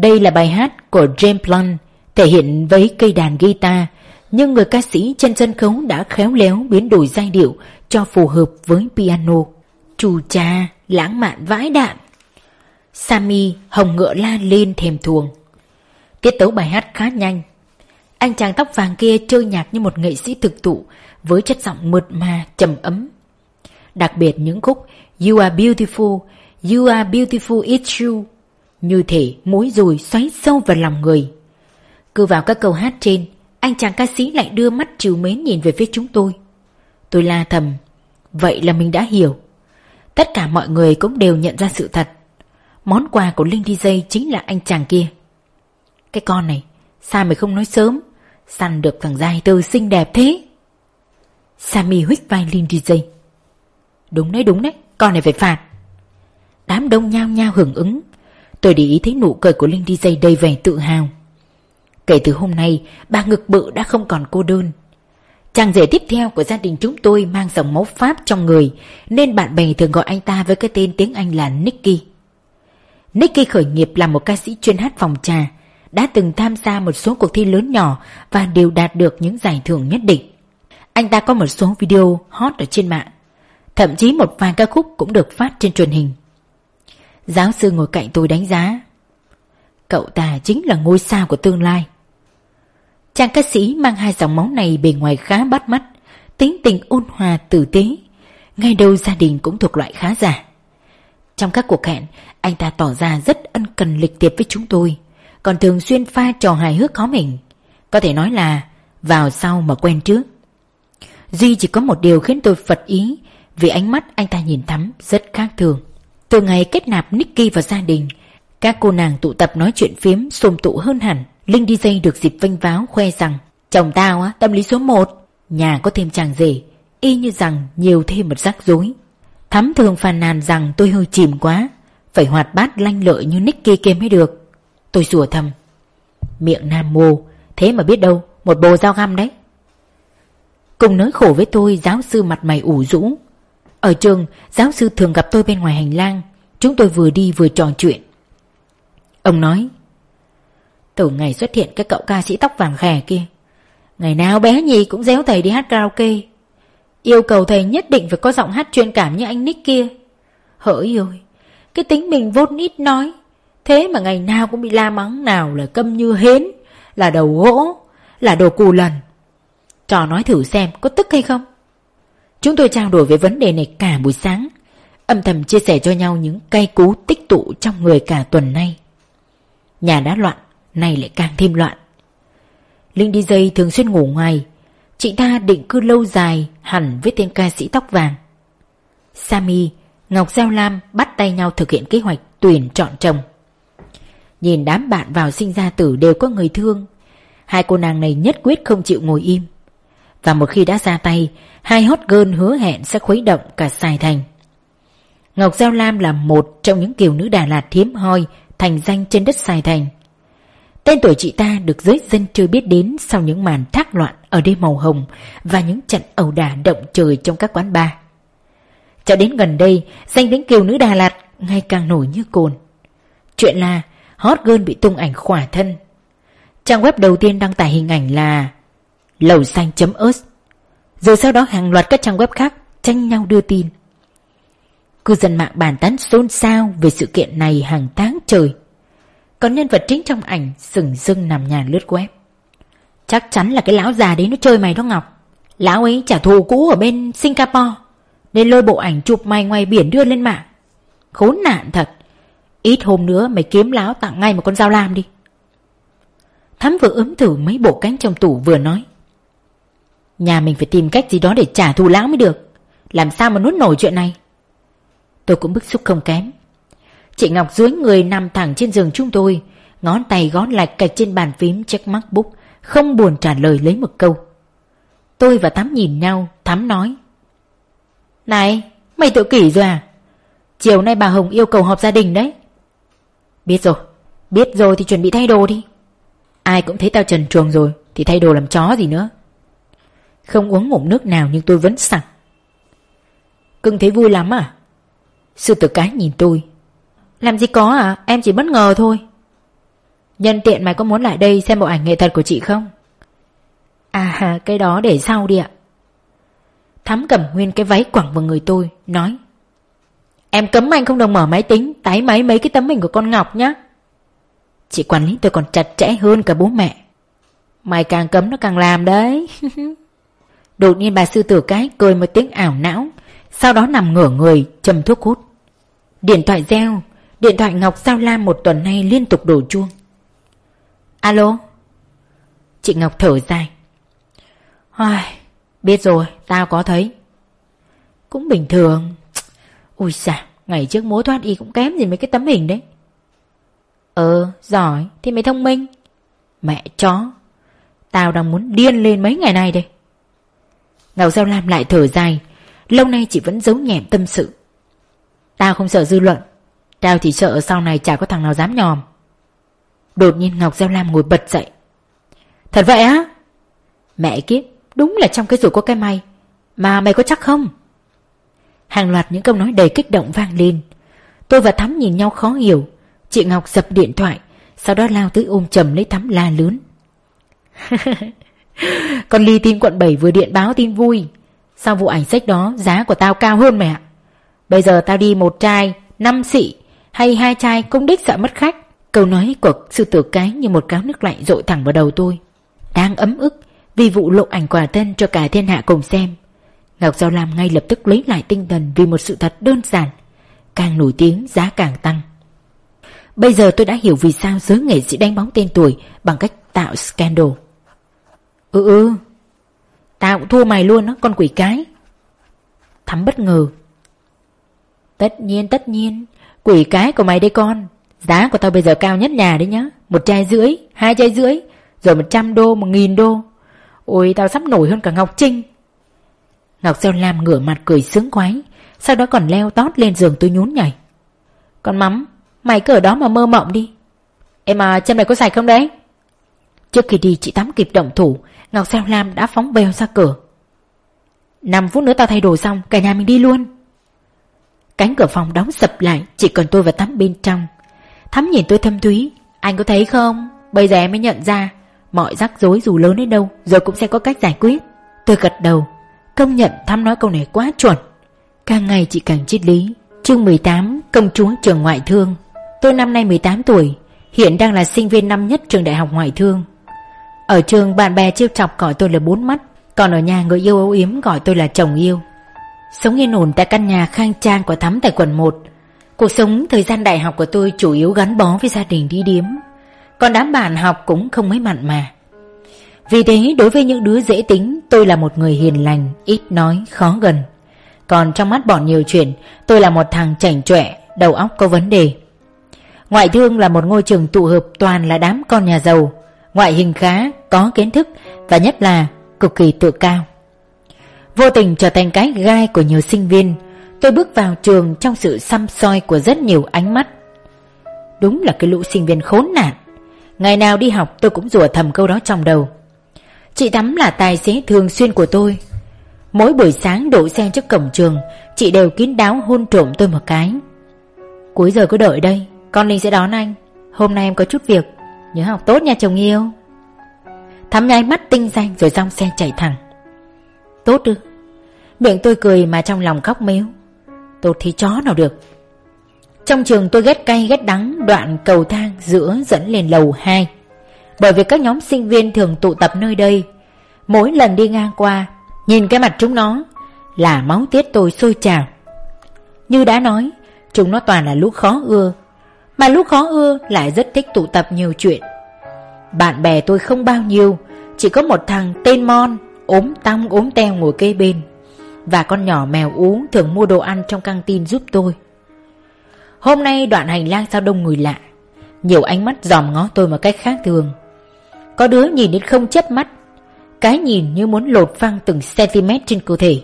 đây là bài hát của James Blunt thể hiện với cây đàn guitar, nhưng người ca sĩ trên sân khấu đã khéo léo biến đổi giai điệu cho phù hợp với piano. Chù cha, lãng mạn vãi đạn. Sammy hồng ngựa la lên thèm thuồng. Tiết tấu bài hát khá nhanh. Anh chàng tóc vàng kia chơi nhạc như một nghệ sĩ thực tụ với chất giọng mượt mà, trầm ấm. Đặc biệt những khúc You are beautiful, You are beautiful it's You như thể mũi dùi xoáy sâu vào lòng người. Cứ vào các câu hát trên, Anh chàng ca sĩ lại đưa mắt trìu mến nhìn về phía chúng tôi. Tôi la thầm, Vậy là mình đã hiểu. Tất cả mọi người cũng đều nhận ra sự thật. Món quà của Linh DJ chính là anh chàng kia. Cái con này, Sao mày không nói sớm? Săn được thằng dài tư xinh đẹp thế. Sammy huých vai Linh DJ Đúng đấy đúng đấy, Con này phải phạt. Đám đông nhao nhao hưởng ứng. Tôi để ý thấy nụ cười của Linh DJ đầy vẻ tự hào. Kể từ hôm nay Bà ngực bự đã không còn cô đơn. Chàng rể tiếp theo của gia đình chúng tôi Mang dòng máu Pháp trong người, Nên bạn bè thường gọi anh ta với cái tên tiếng Anh là Nicky. Nicky khởi nghiệp là một ca sĩ chuyên hát phòng trà, Đã từng tham gia một số cuộc thi lớn nhỏ Và đều đạt được những giải thưởng nhất định. Anh ta có một số video hot ở trên mạng, Thậm chí một vài ca khúc cũng được phát trên truyền hình. Giáo sư ngồi cạnh tôi đánh giá. Cậu ta chính là ngôi sao của tương lai. Chàng ca sĩ mang hai dòng máu này bề ngoài khá bắt mắt, Tính tình ôn hòa tử tế, Ngay đâu gia đình cũng thuộc loại khá giả. Trong các cuộc hẹn, Anh ta tỏ ra rất ân cần lịch tiệp với chúng tôi, Còn thường xuyên pha trò hài hước khó mình. Có thể nói là, Vào sau mà quen trước. Duy chỉ có một điều khiến tôi phật ý, Vì ánh mắt anh ta nhìn thắm rất khác thường từ ngày kết nạp Nicky vào gia đình, các cô nàng tụ tập nói chuyện phiếm xôm tụ hơn hẳn. Linh DJ được dịp vênh váo khoe rằng Chồng tao á, tâm lý số 1 Nhà có thêm chàng rể Y như rằng nhiều thêm một rắc rối. Thắm thường phàn nàn rằng tôi hơi chìm quá Phải hoạt bát lanh lợi như Nicky kia mới được. Tôi rủa thầm Miệng nam mô Thế mà biết đâu Một bồ dao găm đấy. Cùng nỗi khổ với tôi Giáo sư mặt mày ủ rũ ở trường, giáo sư thường gặp tôi bên ngoài hành lang. Chúng tôi vừa đi vừa trò chuyện. Ông nói, từ ngày xuất hiện cái cậu ca sĩ tóc vàng khè kia, ngày nào bé nhì cũng déo thầy đi hát karaoke. Yêu cầu thầy nhất định phải có giọng hát chuyên cảm như anh Nick kia. Hỡi ơi, cái tính mình vốn ít nói. Thế mà ngày nào cũng bị la mắng nào là câm như hến, là đầu gỗ, là đồ cù lần. Trò nói thử xem có tức hay không? Chúng tôi trao đổi về vấn đề này cả buổi sáng. Âm thầm chia sẻ cho nhau những cay cú tích tụ trong người cả tuần nay. Nhà đã loạn Nay lại càng thêm loạn. Linh đi dây thường xuyên ngủ ngoài. Chị ta định cư lâu dài Hẳn với tên ca sĩ tóc vàng. Sami, Ngọc Giao Lam bắt tay nhau thực hiện kế hoạch tuyển chọn chồng. Nhìn đám bạn vào sinh ra tử đều có người thương. Hai cô nàng này nhất quyết không chịu ngồi im. Và một khi đã ra tay, Hai hot girl hứa hẹn sẽ khuấy động cả Sài Thành. Ngọc Giao Lam là một trong những kiều nữ Đà Lạt hiếm hoi Thành danh trên đất Sài Thành. Tên tuổi chị ta được giới dân chưa biết đến Sau những màn thác loạn ở đêm màu hồng Và những trận ẩu đả động trời trong các quán bar. Cho đến gần đây, Danh tiếng kiều nữ Đà Lạt ngày càng nổi như cồn. Chuyện là Hot Girl bị tung ảnh khỏa thân. Trang web đầu tiên đăng tải hình ảnh là lầu xanh.us Rồi sau đó hàng loạt các trang web khác tranh nhau đưa tin. Cư dân mạng bàn tán xôn xao về sự kiện này hàng tháng trời. Còn nhân vật chính trong ảnh sừng sưng nằm nhà lướt web. Chắc chắn là cái lão già đấy nó chơi mày đó Ngọc. Lão ấy trả thù cũ ở bên Singapore, Nên lôi bộ ảnh chụp mày ngoài biển đưa lên mạng. Khốn nạn thật. Ít hôm nữa mày kiếm lão tặng ngay một con dao lam đi. Thắm vừa ướm thử mấy bộ cánh trong tủ vừa nói. Nhà mình phải tìm cách gì đó để trả thù lão mới được. Làm sao mà nuốt nổi chuyện này? Tôi cũng bức xúc không kém. Chị Ngọc dưới người nằm thẳng trên giường chúng tôi, Ngón tay gón lạch cạch trên bàn phím check MacBook Không buồn trả lời lấy một câu. Tôi và Thắm nhìn nhau, Thắm nói, Này, mày tự kỷ rồi à? Chiều nay bà Hồng yêu cầu họp gia đình đấy. Biết rồi Biết rồi thì chuẩn bị thay đồ đi. Ai cũng thấy tao trần truồng rồi, Thì thay đồ làm chó gì nữa? Không uống ngụm nước nào nhưng tôi vẫn sặc. Cưng thấy vui lắm à? Sư tử cái nhìn tôi. Làm gì có à? Em chỉ bất ngờ thôi. Nhân tiện mày có muốn lại đây xem bộ ảnh nghệ thuật của chị không? À cái đó để sau đi ạ. Thắm cầm nguyên cái váy quẳng vào người tôi, Nói. Em cấm anh không được mở máy tính, Tái máy mấy cái tấm hình của con Ngọc nhá. Chị quản lý tôi còn chặt chẽ hơn cả bố mẹ. Mày càng cấm nó càng làm đấy. Đột nhiên bà sư tử cái cười một tiếng ảo não Sau đó nằm ngửa người châm thuốc hút. Điện thoại reo Điện thoại Ngọc Sao Lam một tuần nay liên tục đổ chuông. Alo? Chị Ngọc thở dài. Ai, Biết rồi Tao có thấy. Cũng bình thường. Ui xà Ngày trước mối thoát y cũng kém gì mấy cái tấm hình đấy. Ờ giỏi Thì mày thông minh. Mẹ chó Tao đang muốn điên lên mấy ngày nay đây. Ngọc Giao Lam lại thở dài. Lâu nay chị vẫn giấu nhẹm tâm sự. Tao không sợ dư luận. Tao chỉ sợ sau này chả có thằng nào dám nhòm. Đột nhiên Ngọc Giao Lam ngồi bật dậy. Thật vậy á? Mẹ kiếp, Đúng là trong cái rủi có cái may. Mà mày có chắc không? Hàng loạt những câu nói đầy kích động vang lên. Tôi và Thắm nhìn nhau khó hiểu. Chị Ngọc dập điện thoại, Sau đó lao tới ôm chầm lấy Thắm la lớn Con Ly tin quận 7 vừa điện báo tin vui. Sau vụ ảnh sách đó, Giá của tao cao hơn mẹ. Bây giờ tao đi một chai năm xị, Hay hai chai cũng đích sợ mất khách. Câu nói của sư tử cái như một cáo nước lạnh rội thẳng vào đầu tôi. Đang ấm ức Vì vụ lộ ảnh quả thân cho cả thiên hạ cùng xem. Ngọc Giao Lam ngay lập tức lấy lại tinh thần Vì một sự thật đơn giản. Càng nổi tiếng, giá càng tăng. Bây giờ tôi đã hiểu vì sao giới nghệ sĩ đánh bóng tên tuổi Bằng cách tạo scandal. Ừ ừ. Tao cũng thua mày luôn á con quỷ cái. Thắm bất ngờ. Tất nhiên tất nhiên. Quỷ cái của mày đây con. Giá của tao bây giờ cao nhất nhà đấy nhá. Một chai rưỡi, hai chai rưỡi Rồi một trăm đô, một nghìn đô. Ôi tao sắp nổi hơn cả Ngọc Trinh. Ngọc sơn Lam ngửa mặt cười sướng quái Sau đó còn leo tót lên giường tôi nhún nhảy. Con mắm Mày cứ ở đó mà mơ mộng đi. Em à chân mày có sạch không đấy? Trước khi đi chị tắm kịp động thủ Ngọc Sao Lam đã phóng bèo ra cửa. 5 phút nữa tao thay đồ xong, Cả nhà mình đi luôn. Cánh cửa phòng đóng sập lại, Chỉ còn tôi và Thắm bên trong. Thắm nhìn tôi thâm thúy, Anh có thấy không? Bây giờ em mới nhận ra, Mọi rắc rối dù lớn đến đâu Rồi cũng sẽ có cách giải quyết. Tôi gật đầu, Công nhận Thắm nói câu này quá chuẩn. Càng ngày chị càng triết lý. Chương 18 Công chúa trường ngoại thương. Tôi năm nay 18 tuổi, Hiện đang là sinh viên năm nhất trường đại học ngoại thương. Ở trường bạn bè trêu chọc gọi tôi là bốn mắt Còn ở nhà người yêu âu yếm gọi tôi là chồng yêu. Sống yên ổn tại căn nhà khang trang của Thắm tại quận 1 Cuộc sống thời gian đại học của tôi chủ yếu gắn bó với gia đình đi điếm. Còn đám bạn học cũng không mấy mặn mà. Vì thế đối với những đứa dễ tính Tôi là một người hiền lành, ít nói, khó gần. Còn trong mắt bọn nhiều chuyện Tôi là một thằng chảnh chọe, đầu óc có vấn đề. Ngoại thương là một ngôi trường tụ hợp toàn là đám con nhà giàu. Ngoại hình khá, có kiến thức Và nhất là cực kỳ tự cao. Vô tình trở thành cái gai của nhiều sinh viên Tôi bước vào trường trong sự xăm soi của rất nhiều ánh mắt. Đúng là cái lũ sinh viên khốn nạn. Ngày nào đi học tôi cũng rủa thầm câu đó trong đầu. Chị Thắm là tài xế thường xuyên của tôi. Mỗi buổi sáng đổ xe trước cổng trường Chị đều kín đáo hôn trộm tôi một cái. Cuối giờ cứ đợi đây Con Linh sẽ đón anh. Hôm nay em có chút việc. Nhớ học tốt nha chồng yêu. Thắm nháy mắt tinh danh rồi rong xe chạy thẳng. Tốt ư? Miệng tôi cười mà trong lòng khóc mếu. Tốt thì chó nào được. Trong trường tôi ghét cay ghét đắng, Đoạn cầu thang giữa dẫn lên lầu 2 Bởi vì các nhóm sinh viên thường tụ tập nơi đây. Mỗi lần đi ngang qua, Nhìn cái mặt chúng nó Là máu tiết tôi sôi trào. Như đã nói, Chúng nó toàn là lũ khó ưa. Mà lúc khó ưa lại rất thích tụ tập nhiều chuyện. Bạn bè tôi không bao nhiêu, Chỉ có một thằng tên Mon ốm tăm ốm teo ngồi kê bên, Và con nhỏ mèo ú thường mua đồ ăn trong căng tin giúp tôi. Hôm nay đoạn hành lang sao đông người lạ, Nhiều ánh mắt dòm ngó tôi một cách khác thường. Có đứa nhìn đến không chớp mắt, Cái nhìn như muốn lột phăng từng cm trên cơ thể.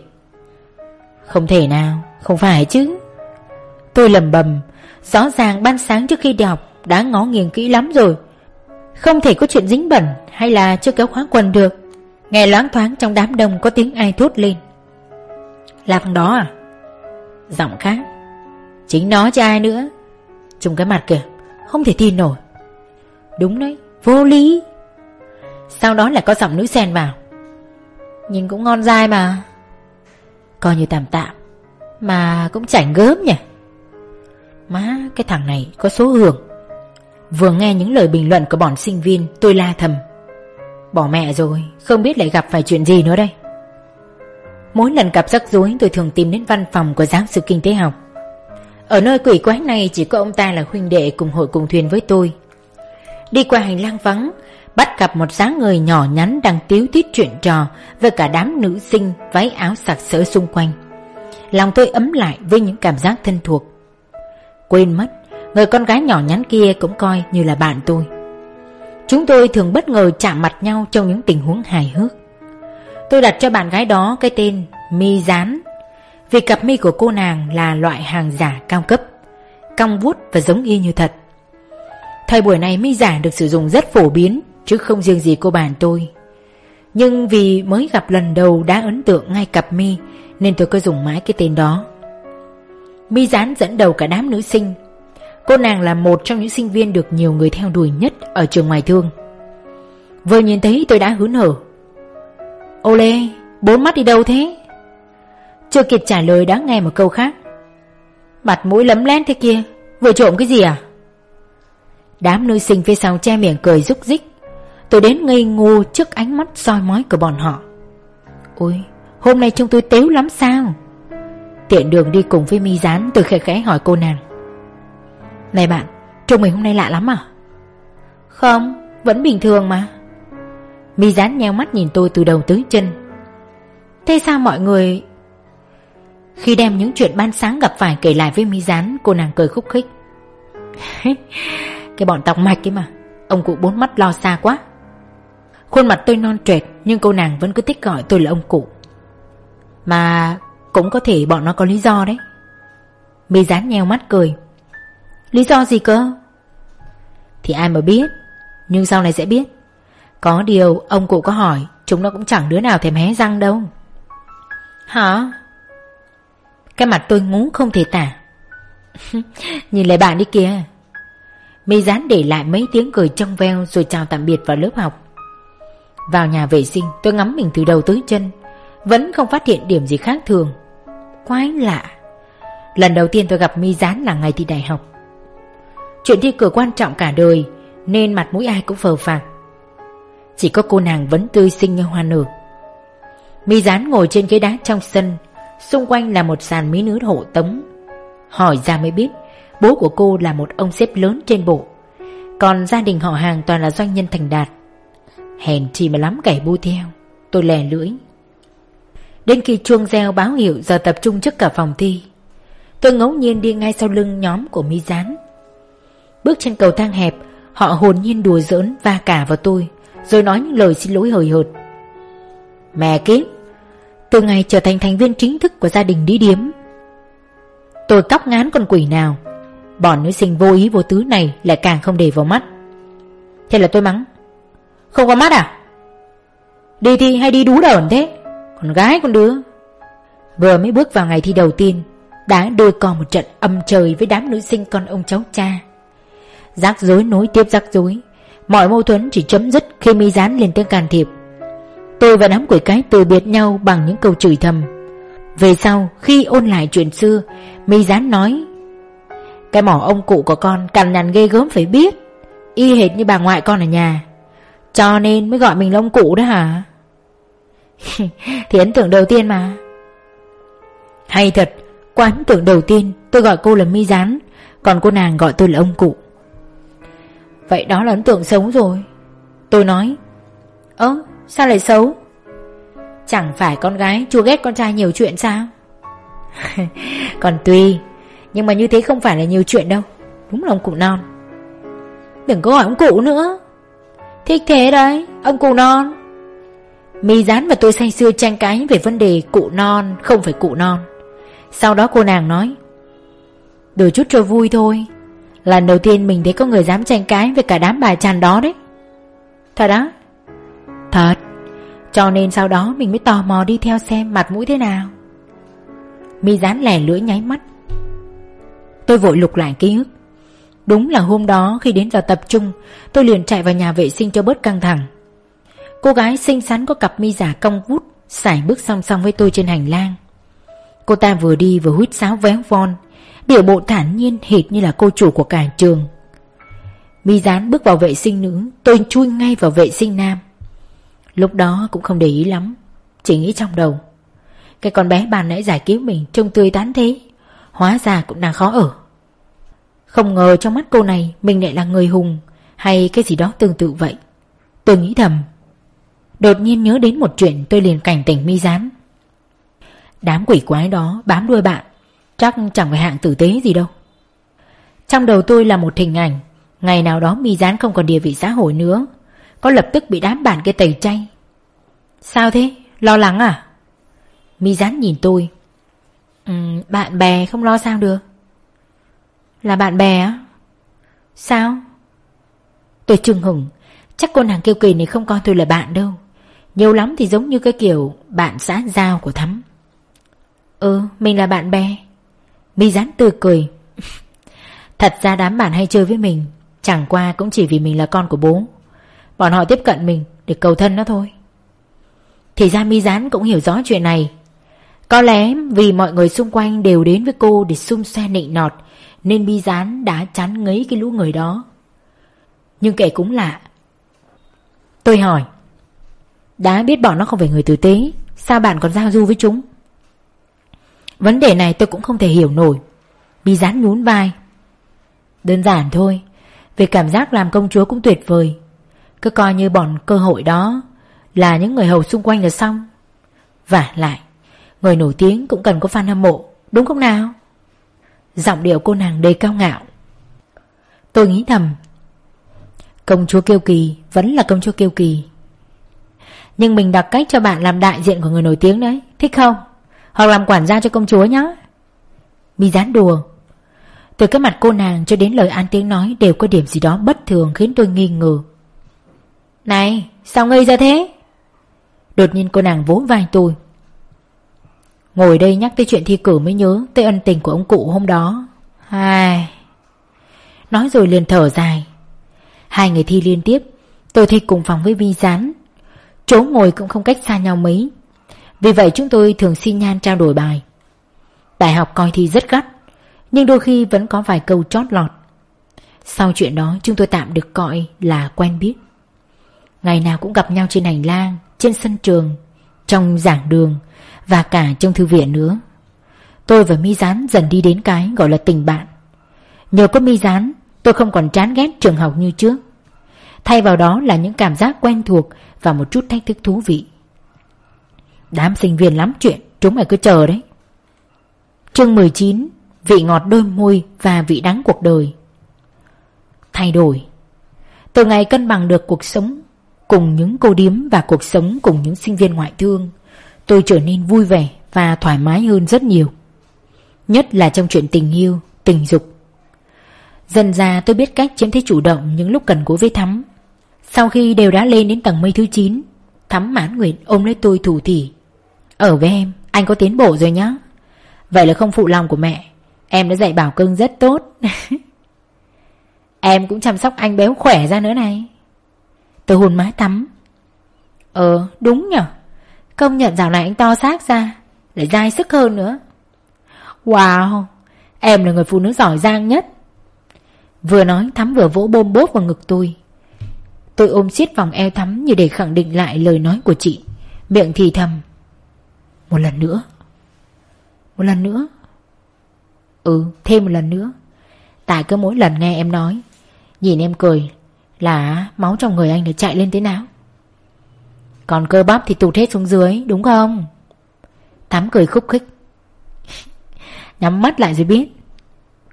Không thể nào, Không phải chứ. Tôi lầm bầm. Rõ ràng ban sáng trước khi đi học Đã ngó nghiêng kỹ lắm rồi. Không thể có chuyện dính bẩn Hay là chưa kéo khóa quần được. Nghe loáng thoáng trong đám đông có tiếng ai thốt lên. Là thằng đó à? Giọng khác. Chính nó chứ ai nữa. Trùng cái mặt kìa, Không thể tin nổi. Đúng đấy, Vô lý. Sau đó lại có giọng nữ xen vào. Nhìn cũng ngon dai mà. Coi như tạm tạm, Mà cũng chảnh gớm nhỉ. Má, cái thằng này có số hưởng. Vừa nghe những lời bình luận của bọn sinh viên, Tôi la thầm. Bỏ mẹ rồi, Không biết lại gặp phải chuyện gì nữa đây. Mỗi lần gặp rắc rối, tôi thường tìm đến văn phòng của giáo sư kinh tế học. Ở nơi quỷ quái này, chỉ có ông ta là huynh đệ cùng hội cùng thuyền với tôi. Đi qua hành lang vắng, Bắt gặp một dáng người nhỏ nhắn đang tiếu tít chuyện trò Với cả đám nữ sinh váy áo sặc sỡ xung quanh. Lòng tôi ấm lại với những cảm giác thân thuộc. Quên mất. Người con gái nhỏ nhắn kia cũng coi như là bạn tôi. Chúng tôi thường bất ngờ chạm mặt nhau trong những tình huống hài hước. Tôi đặt cho bạn gái đó cái tên Mi Gián. Vì cặp mi của cô nàng là loại hàng giả cao cấp, Cong vuốt và giống y như thật. Thời buổi này mi giả được sử dụng rất phổ biến, Chứ không riêng gì cô bạn tôi. Nhưng vì mới gặp lần đầu đã ấn tượng ngay cặp mi, Nên tôi cứ dùng mãi cái tên đó. Mi Gián dẫn đầu cả đám nữ sinh Cô nàng là một trong những sinh viên được nhiều người theo đuổi nhất ở trường ngoài thương Vừa nhìn thấy tôi đã hớn hở Ô lê, bốn mắt đi đâu thế? Chưa kịp trả lời đã nghe một câu khác Mặt mũi lấm lén thế kia Vừa trộm cái gì à? Đám nữ sinh phía sau che miệng cười rúc rích Tôi đến ngây ngô trước ánh mắt soi mói của bọn họ Ôi, hôm nay chúng tôi tếu lắm sao? Tiện đường đi cùng với mi Dán từ khẽ khẽ hỏi cô nàng. Này bạn, Trông mình hôm nay lạ lắm à? Không, Vẫn bình thường mà. Mi dán nheo mắt nhìn tôi từ đầu tới chân. Thế sao mọi người? Khi đem những chuyện ban sáng gặp phải kể lại với Mi dán Cô nàng cười khúc khích. Cái bọn tọc mạch ấy mà, Ông cụ bốn mắt lo xa quá. Khuôn mặt tôi non trệt, Nhưng cô nàng vẫn cứ thích gọi tôi là ông cụ. Mà cũng có thể bọn nó có lý do đấy. Mi dán nheo mắt cười. Lý do gì cơ? Thì ai mà biết, Nhưng sau này sẽ biết. Có điều, ông cụ có hỏi, Chúng nó cũng chẳng đứa nào thèm hé răng đâu. Hả? Cái mặt tôi ngúng không thể tả. Nhìn lại bạn đi kìa. Mi dán để lại mấy tiếng cười trong veo Rồi chào tạm biệt vào lớp học. Vào nhà vệ sinh, tôi ngắm mình từ đầu tới chân. Vẫn không phát hiện điểm gì khác thường. Quái lạ. Lần đầu tiên tôi gặp Mi dán là ngày thi đại học. Chuyện thi cử quan trọng cả đời, Nên mặt mũi ai cũng phờ phạc. Chỉ có cô nàng vẫn tươi xinh như hoa nở. Mi dán ngồi trên ghế đá trong sân, Xung quanh là một sàn mỹ nữ hộ tống. Hỏi ra mới biết, Bố của cô là một ông xếp lớn trên bộ. Còn gia đình họ hàng toàn là doanh nhân thành đạt. Hèn chi mà lắm kẻ bu theo, Tôi lè lưỡi. Đến khi chuông reo báo hiệu giờ tập trung trước cả phòng thi, Tôi ngẫu nhiên đi ngay sau lưng nhóm của mi gián. Bước trên cầu thang hẹp, Họ hồn nhiên đùa giỡn va cả vào tôi, Rồi nói những lời xin lỗi hời hợt. Mẹ kiếp, Từ ngày trở thành thành viên chính thức của gia đình đi điếm, Tôi tóc ngán con quỷ nào, Bọn nữ sinh vô ý vô tứ này Lại càng không để vào mắt. Thế là tôi mắng, Không có mắt à? Đi thi hay đi đú đởn thế? Con gái con đứa. Vừa mới bước vào ngày thi đầu tiên, Đã đôi co một trận âm trời Với đám nữ sinh con ông cháu cha. Rắc rối nối tiếp rắc rối, Mọi mâu thuẫn chỉ chấm dứt Khi mi dán lên tiếng can thiệp. Tôi và đám quỷ cái từ biệt nhau Bằng những câu chửi thầm. Về sau, khi ôn lại chuyện xưa, Mi dán nói, Cái mỏ ông cụ của con cằn nhằn ghê gớm phải biết, Y hệt như bà ngoại con ở nhà, Cho nên mới gọi mình là ông cụ đó hả? Thì ấn tượng đầu tiên mà. Hay thật, Qua ấn tượng đầu tiên, tôi gọi cô là mi rán Còn cô nàng gọi tôi là ông cụ. Vậy đó là ấn tượng xấu rồi. Tôi nói, Ơ, sao lại xấu? Chẳng phải con gái chua ghét con trai nhiều chuyện sao? Còn tùy Nhưng mà như thế không phải là nhiều chuyện đâu. Đúng là ông cụ non. Đừng có gọi ông cụ nữa. Thích thế đấy, Ông cụ non. Mi dán và tôi say sưa tranh cãi về vấn đề cụ non, không phải cụ non. Sau đó cô nàng nói Đùa chút cho vui thôi. Lần đầu tiên mình thấy có người dám tranh cãi với cả đám bà tràn đó đấy. Thật á? Thật. Cho nên sau đó mình mới tò mò đi theo xem mặt mũi thế nào. Mi dán lẻ lưỡi nháy mắt. Tôi vội lục lại ký ức. Đúng là hôm đó khi đến giờ tập trung, Tôi liền chạy vào nhà vệ sinh cho bớt căng thẳng. Cô gái xinh xắn có cặp mi giả cong vút Sải bước song song với tôi trên hành lang. Cô ta vừa đi vừa huýt sáo véo von, Biểu bộ thản nhiên hệt như là cô chủ của cả trường. Mi dán bước vào vệ sinh nữ, Tôi chui ngay vào vệ sinh nam. Lúc đó cũng không để ý lắm, Chỉ nghĩ trong đầu. Cái con bé bàn nãy giải cứu mình Trông tươi tán thế, Hóa ra cũng đang khó ở. Không ngờ trong mắt cô này Mình lại là người hùng, Hay cái gì đó tương tự vậy. Tôi nghĩ thầm Đột nhiên nhớ đến một chuyện tôi liền cảnh tỉnh mi gián Đám quỷ quái đó bám đuôi bạn Chắc chẳng phải hạng tử tế gì đâu Trong đầu tôi là một hình ảnh Ngày nào đó mi gián không còn địa vị xã hội nữa Có lập tức bị đám bạn kia tẩy chay Sao thế? Lo lắng à? Mi gián nhìn tôi ừ, Bạn bè không lo sao được Là bạn bè á? Sao? Tôi trừng hửng Chắc cô nàng kêu kỳ này không coi tôi là bạn đâu nhiều lắm thì giống như cái kiểu Bạn xã giao của Thắm. Ừ mình là bạn bè. Mi dán tươi cười. Thật ra đám bạn hay chơi với mình, Chẳng qua cũng chỉ vì mình là con của bố. Bọn họ tiếp cận mình Để cầu thân nó thôi. Thì ra mi dán cũng hiểu rõ chuyện này. Có lẽ vì mọi người xung quanh Đều đến với cô để xung xoe nịnh nọt, Nên mi dán đã chán ngấy cái lũ người đó. Nhưng kể cũng lạ. Tôi hỏi đã biết bọn nó không phải người tử tế, Sao bạn còn giao du với chúng? Vấn đề này tôi cũng không thể hiểu nổi. Bị rán nhún vai. Đơn giản thôi, Về cảm giác làm công chúa cũng tuyệt vời. Cứ coi như bọn cơ hội đó Là những người hầu xung quanh là xong. Và lại, Người nổi tiếng cũng cần có fan hâm mộ, Đúng không nào? Giọng điệu cô nàng đầy cao ngạo. Tôi nghĩ thầm, Công chúa kiêu kỳ Vẫn là công chúa kiêu kỳ nhưng mình đặt cách cho bạn làm đại diện của người nổi tiếng đấy. Thích không? Hoặc làm quản gia cho công chúa nhá. Mi dán đùa. Từ cái mặt cô nàng cho đến lời an tiếng nói Đều có điểm gì đó bất thường khiến tôi nghi ngờ. Này, sao ngây ra thế? Đột nhiên cô nàng vỗ vai tôi. Ngồi đây nhắc tới chuyện thi cử mới nhớ Tới ân tình của ông cụ hôm đó. Ai... Nói rồi liền thở dài. Hai người thi liên tiếp, Tôi thi cùng phòng với Vi Gián. Chỗ ngồi cũng không cách xa nhau mấy Vì vậy chúng tôi thường xin nhan trao đổi bài Đại học coi thi rất gắt Nhưng đôi khi vẫn có vài câu chót lọt Sau chuyện đó chúng tôi tạm được gọi là quen biết Ngày nào cũng gặp nhau trên hành lang Trên sân trường trong giảng đường và cả trong thư viện nữa. Tôi và Mi Gián dần đi đến cái gọi là tình bạn. Nhờ có Mi Gián, tôi không còn chán ghét trường học như trước. Thay vào đó là những cảm giác quen thuộc và một chút thách thức thú vị. Đám sinh viên lắm chuyện, chúng mày cứ chờ đấy. Chương 19 Vị ngọt đôi môi và vị đắng cuộc đời. Thay đổi. Từ ngày cân bằng được cuộc sống Cùng những cô điếm và cuộc sống cùng những sinh viên ngoại thương Tôi trở nên vui vẻ và thoải mái hơn rất nhiều. Nhất là trong chuyện tình yêu, tình dục. Dần ra tôi biết cách chiếm thế chủ động những lúc cần cố với Thắm. Sau khi đều đã lên đến tầng mây thứ 9 Thắm mãn nguyện ôm lấy tôi thủ thỉ. Ở với em, anh có tiến bộ rồi nhá. Vậy là không phụ lòng của mẹ Em đã dạy bảo cưng rất tốt. Em cũng chăm sóc anh béo khỏe ra nữa này. Tôi hôn má tắm Ờ đúng nhở. Công nhận dạo này anh to xác ra Lại dai sức hơn nữa. Wow Em là người phụ nữ giỏi giang nhất. Vừa nói Thắm vừa vỗ bôm bốp vào ngực tôi. Tôi ôm siết vòng eo Thắm Như để khẳng định lại lời nói của chị. Miệng thì thầm. Một lần nữa. Một lần nữa. Ừ thêm một lần nữa. Tại cứ mỗi lần nghe em nói, Nhìn em cười, Là máu trong người anh được chạy lên thế nào? Còn cơ bắp thì tụt hết xuống dưới, Đúng không? Thắm cười khúc khích. Nhắm mắt lại rồi biết.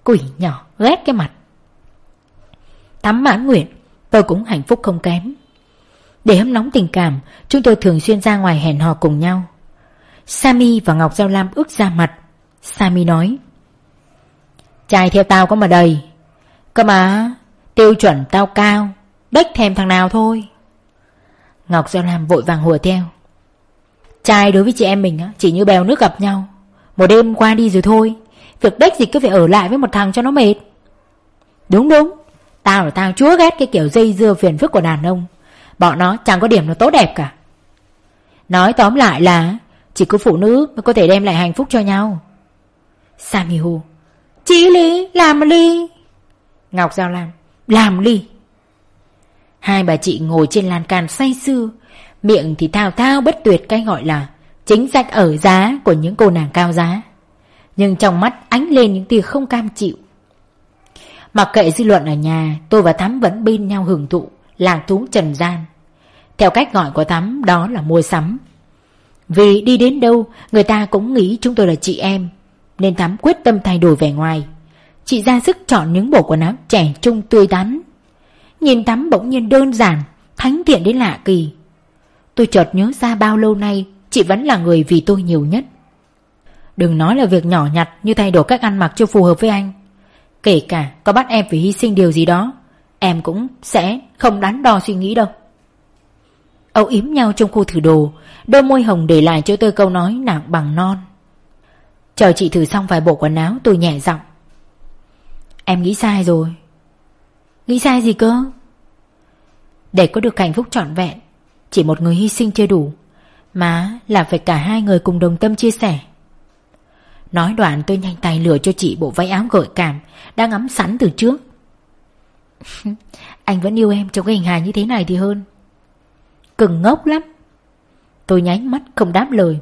Quỷ nhỏ, ghét cái mặt. Thắm mãn nguyện. Tôi cũng hạnh phúc không kém. Để hâm nóng tình cảm, Chúng tôi thường xuyên ra ngoài hẹn hò cùng nhau. Sami và Ngọc Giao Lam ước ra mặt. Sami nói Trai theo tao có mà đầy. Cơ mà, Tiêu chuẩn tao cao, Đếch thèm thằng nào thôi. Ngọc Giao Lam vội vàng hùa theo Trai đối với chị em mình Chỉ như bèo nước gặp nhau. Một đêm qua đi rồi thôi, Việc đếch gì cứ phải ở lại với một thằng cho nó mệt. Đúng đúng. Tao là tao, chúa ghét cái kiểu dây dưa phiền phức của đàn ông. Bọn nó chẳng có điểm nào tốt đẹp cả. Nói tóm lại là, Chỉ có phụ nữ mới có thể đem lại hạnh phúc cho nhau. Sammy Hu Chị Lý, làm ly. Ngọc Giao Lam Làm ly. Hai bà chị ngồi trên lan can say sưa. Miệng thì thao thao bất tuyệt, cái gọi là Chính sách ở giá của những cô nàng cao giá. Nhưng trong mắt ánh lên những tia không cam chịu. Mặc kệ dư luận ở nhà, Tôi và Thắm vẫn bên nhau hưởng thụ làng thú trần gian. Theo cách gọi của Thắm, đó là mua sắm. Vì đi đến đâu, Người ta cũng nghĩ chúng tôi là chị em, nên Thắm quyết tâm thay đổi vẻ ngoài. Chị ra sức chọn những bộ quần áo trẻ trung tươi tắn. Nhìn Thắm bỗng nhiên đơn giản, Thánh thiện đến lạ kỳ. Tôi chợt nhớ ra bao lâu nay, Chị vẫn là người vì tôi nhiều nhất. Đừng nói là việc nhỏ nhặt Như thay đổi cách ăn mặc cho phù hợp với anh. Kể cả có bắt em phải hy sinh điều gì đó, Em cũng sẽ không đắn đo suy nghĩ đâu. Âu yếm nhau trong khu thử đồ, Đôi môi hồng để lại cho tôi câu nói nặng bằng non. Chờ chị thử xong vài bộ quần áo, tôi nhẹ giọng. Em nghĩ sai rồi. Nghĩ sai gì cơ? Để có được hạnh phúc trọn vẹn, Chỉ một người hy sinh chưa đủ, Mà là phải cả hai người cùng đồng tâm chia sẻ. Nói đoạn tôi nhanh tay lừa cho chị bộ váy áo gợi cảm Đang ngắm sẵn từ trước. Anh vẫn yêu em trong cái hình hài như thế này thì hơn. Cừng ngốc lắm. Tôi nháy mắt không đáp lời.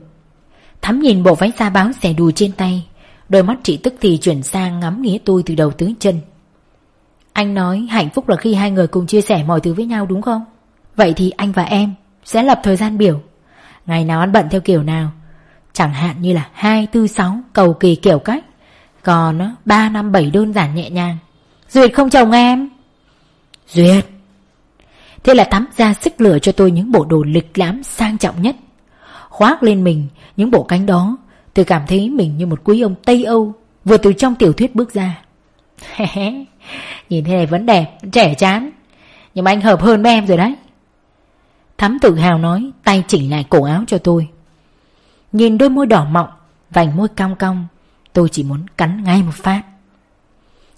Thắm nhìn bộ váy da báo xẻ đùi trên tay, Đôi mắt chị tức thì chuyển sang ngắm nghĩa tôi từ đầu tới chân. Anh nói hạnh phúc là khi hai người cùng chia sẻ mọi thứ với nhau đúng không? Vậy thì anh và em sẽ lập thời gian biểu. Ngày nào ăn bận theo kiểu nào? Chẳng hạn như là 2, 4, 6 cầu kỳ kiểu cách. Còn 3, 5, 7 đơn giản nhẹ nhàng. Duyệt không chồng em? Duyệt. Thế là thắm ra sức lửa cho tôi những bộ đồ lịch lãm sang trọng nhất. Khoác lên mình những bộ cánh đó Tôi cảm thấy mình như một quý ông Tây Âu Vừa từ trong tiểu thuyết bước ra. Nhìn thế này vẫn đẹp Trẻ chán. Nhưng mà anh hợp hơn với em rồi đấy. Thắm tự hào nói Tay chỉnh lại cổ áo cho tôi. Nhìn đôi môi đỏ mọng, Vành môi cong cong, Tôi chỉ muốn cắn ngay một phát.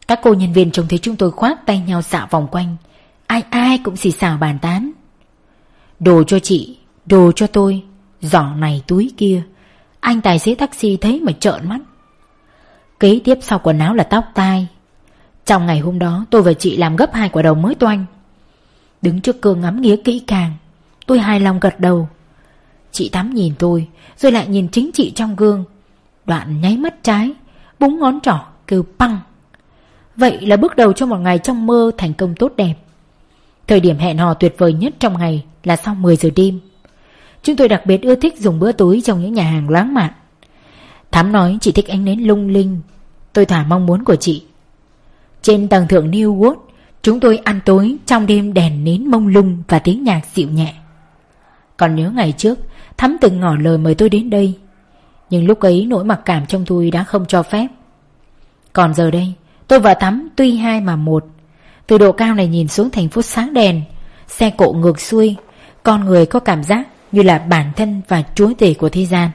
Các cô nhân viên trông thấy chúng tôi khoác tay nhau xạo vòng quanh, Ai ai cũng xì xào bàn tán. Đồ cho chị, Đồ cho tôi, Giỏ này túi kia, Anh tài xế taxi thấy mà trợn mắt. Kế tiếp sau quần áo là tóc tai. Trong ngày hôm đó, tôi và chị làm gấp hai quả đầu mới toanh. Đứng trước cơ ngắm nghía kỹ càng, Tôi hài lòng gật đầu. Chị Tám nhìn tôi, Rồi lại nhìn chính chị trong gương. Đoạn nháy mắt trái, Búng ngón trỏ, kêu păng. Vậy là bước đầu cho một ngày trong mơ thành công tốt đẹp. Thời điểm hẹn hò tuyệt vời nhất trong ngày Là sau 10 giờ đêm. Chúng tôi đặc biệt ưa thích dùng bữa tối Trong những nhà hàng lãng mạn. Thám nói chị thích ánh nến lung linh. Tôi thả mong muốn của chị. Trên tầng thượng New World, Chúng tôi ăn tối trong đêm đèn nến mông lung Và tiếng nhạc dịu nhẹ. Còn nhớ ngày trước Thắm từng ngỏ lời mời tôi đến đây. Nhưng lúc ấy nỗi mặc cảm trong tôi đã không cho phép. Còn giờ đây Tôi và Thắm tuy hai mà một. Từ độ cao này nhìn xuống thành phố sáng đèn Xe cộ ngược xuôi Con người có cảm giác như là bản thân và chúa tể của thế gian.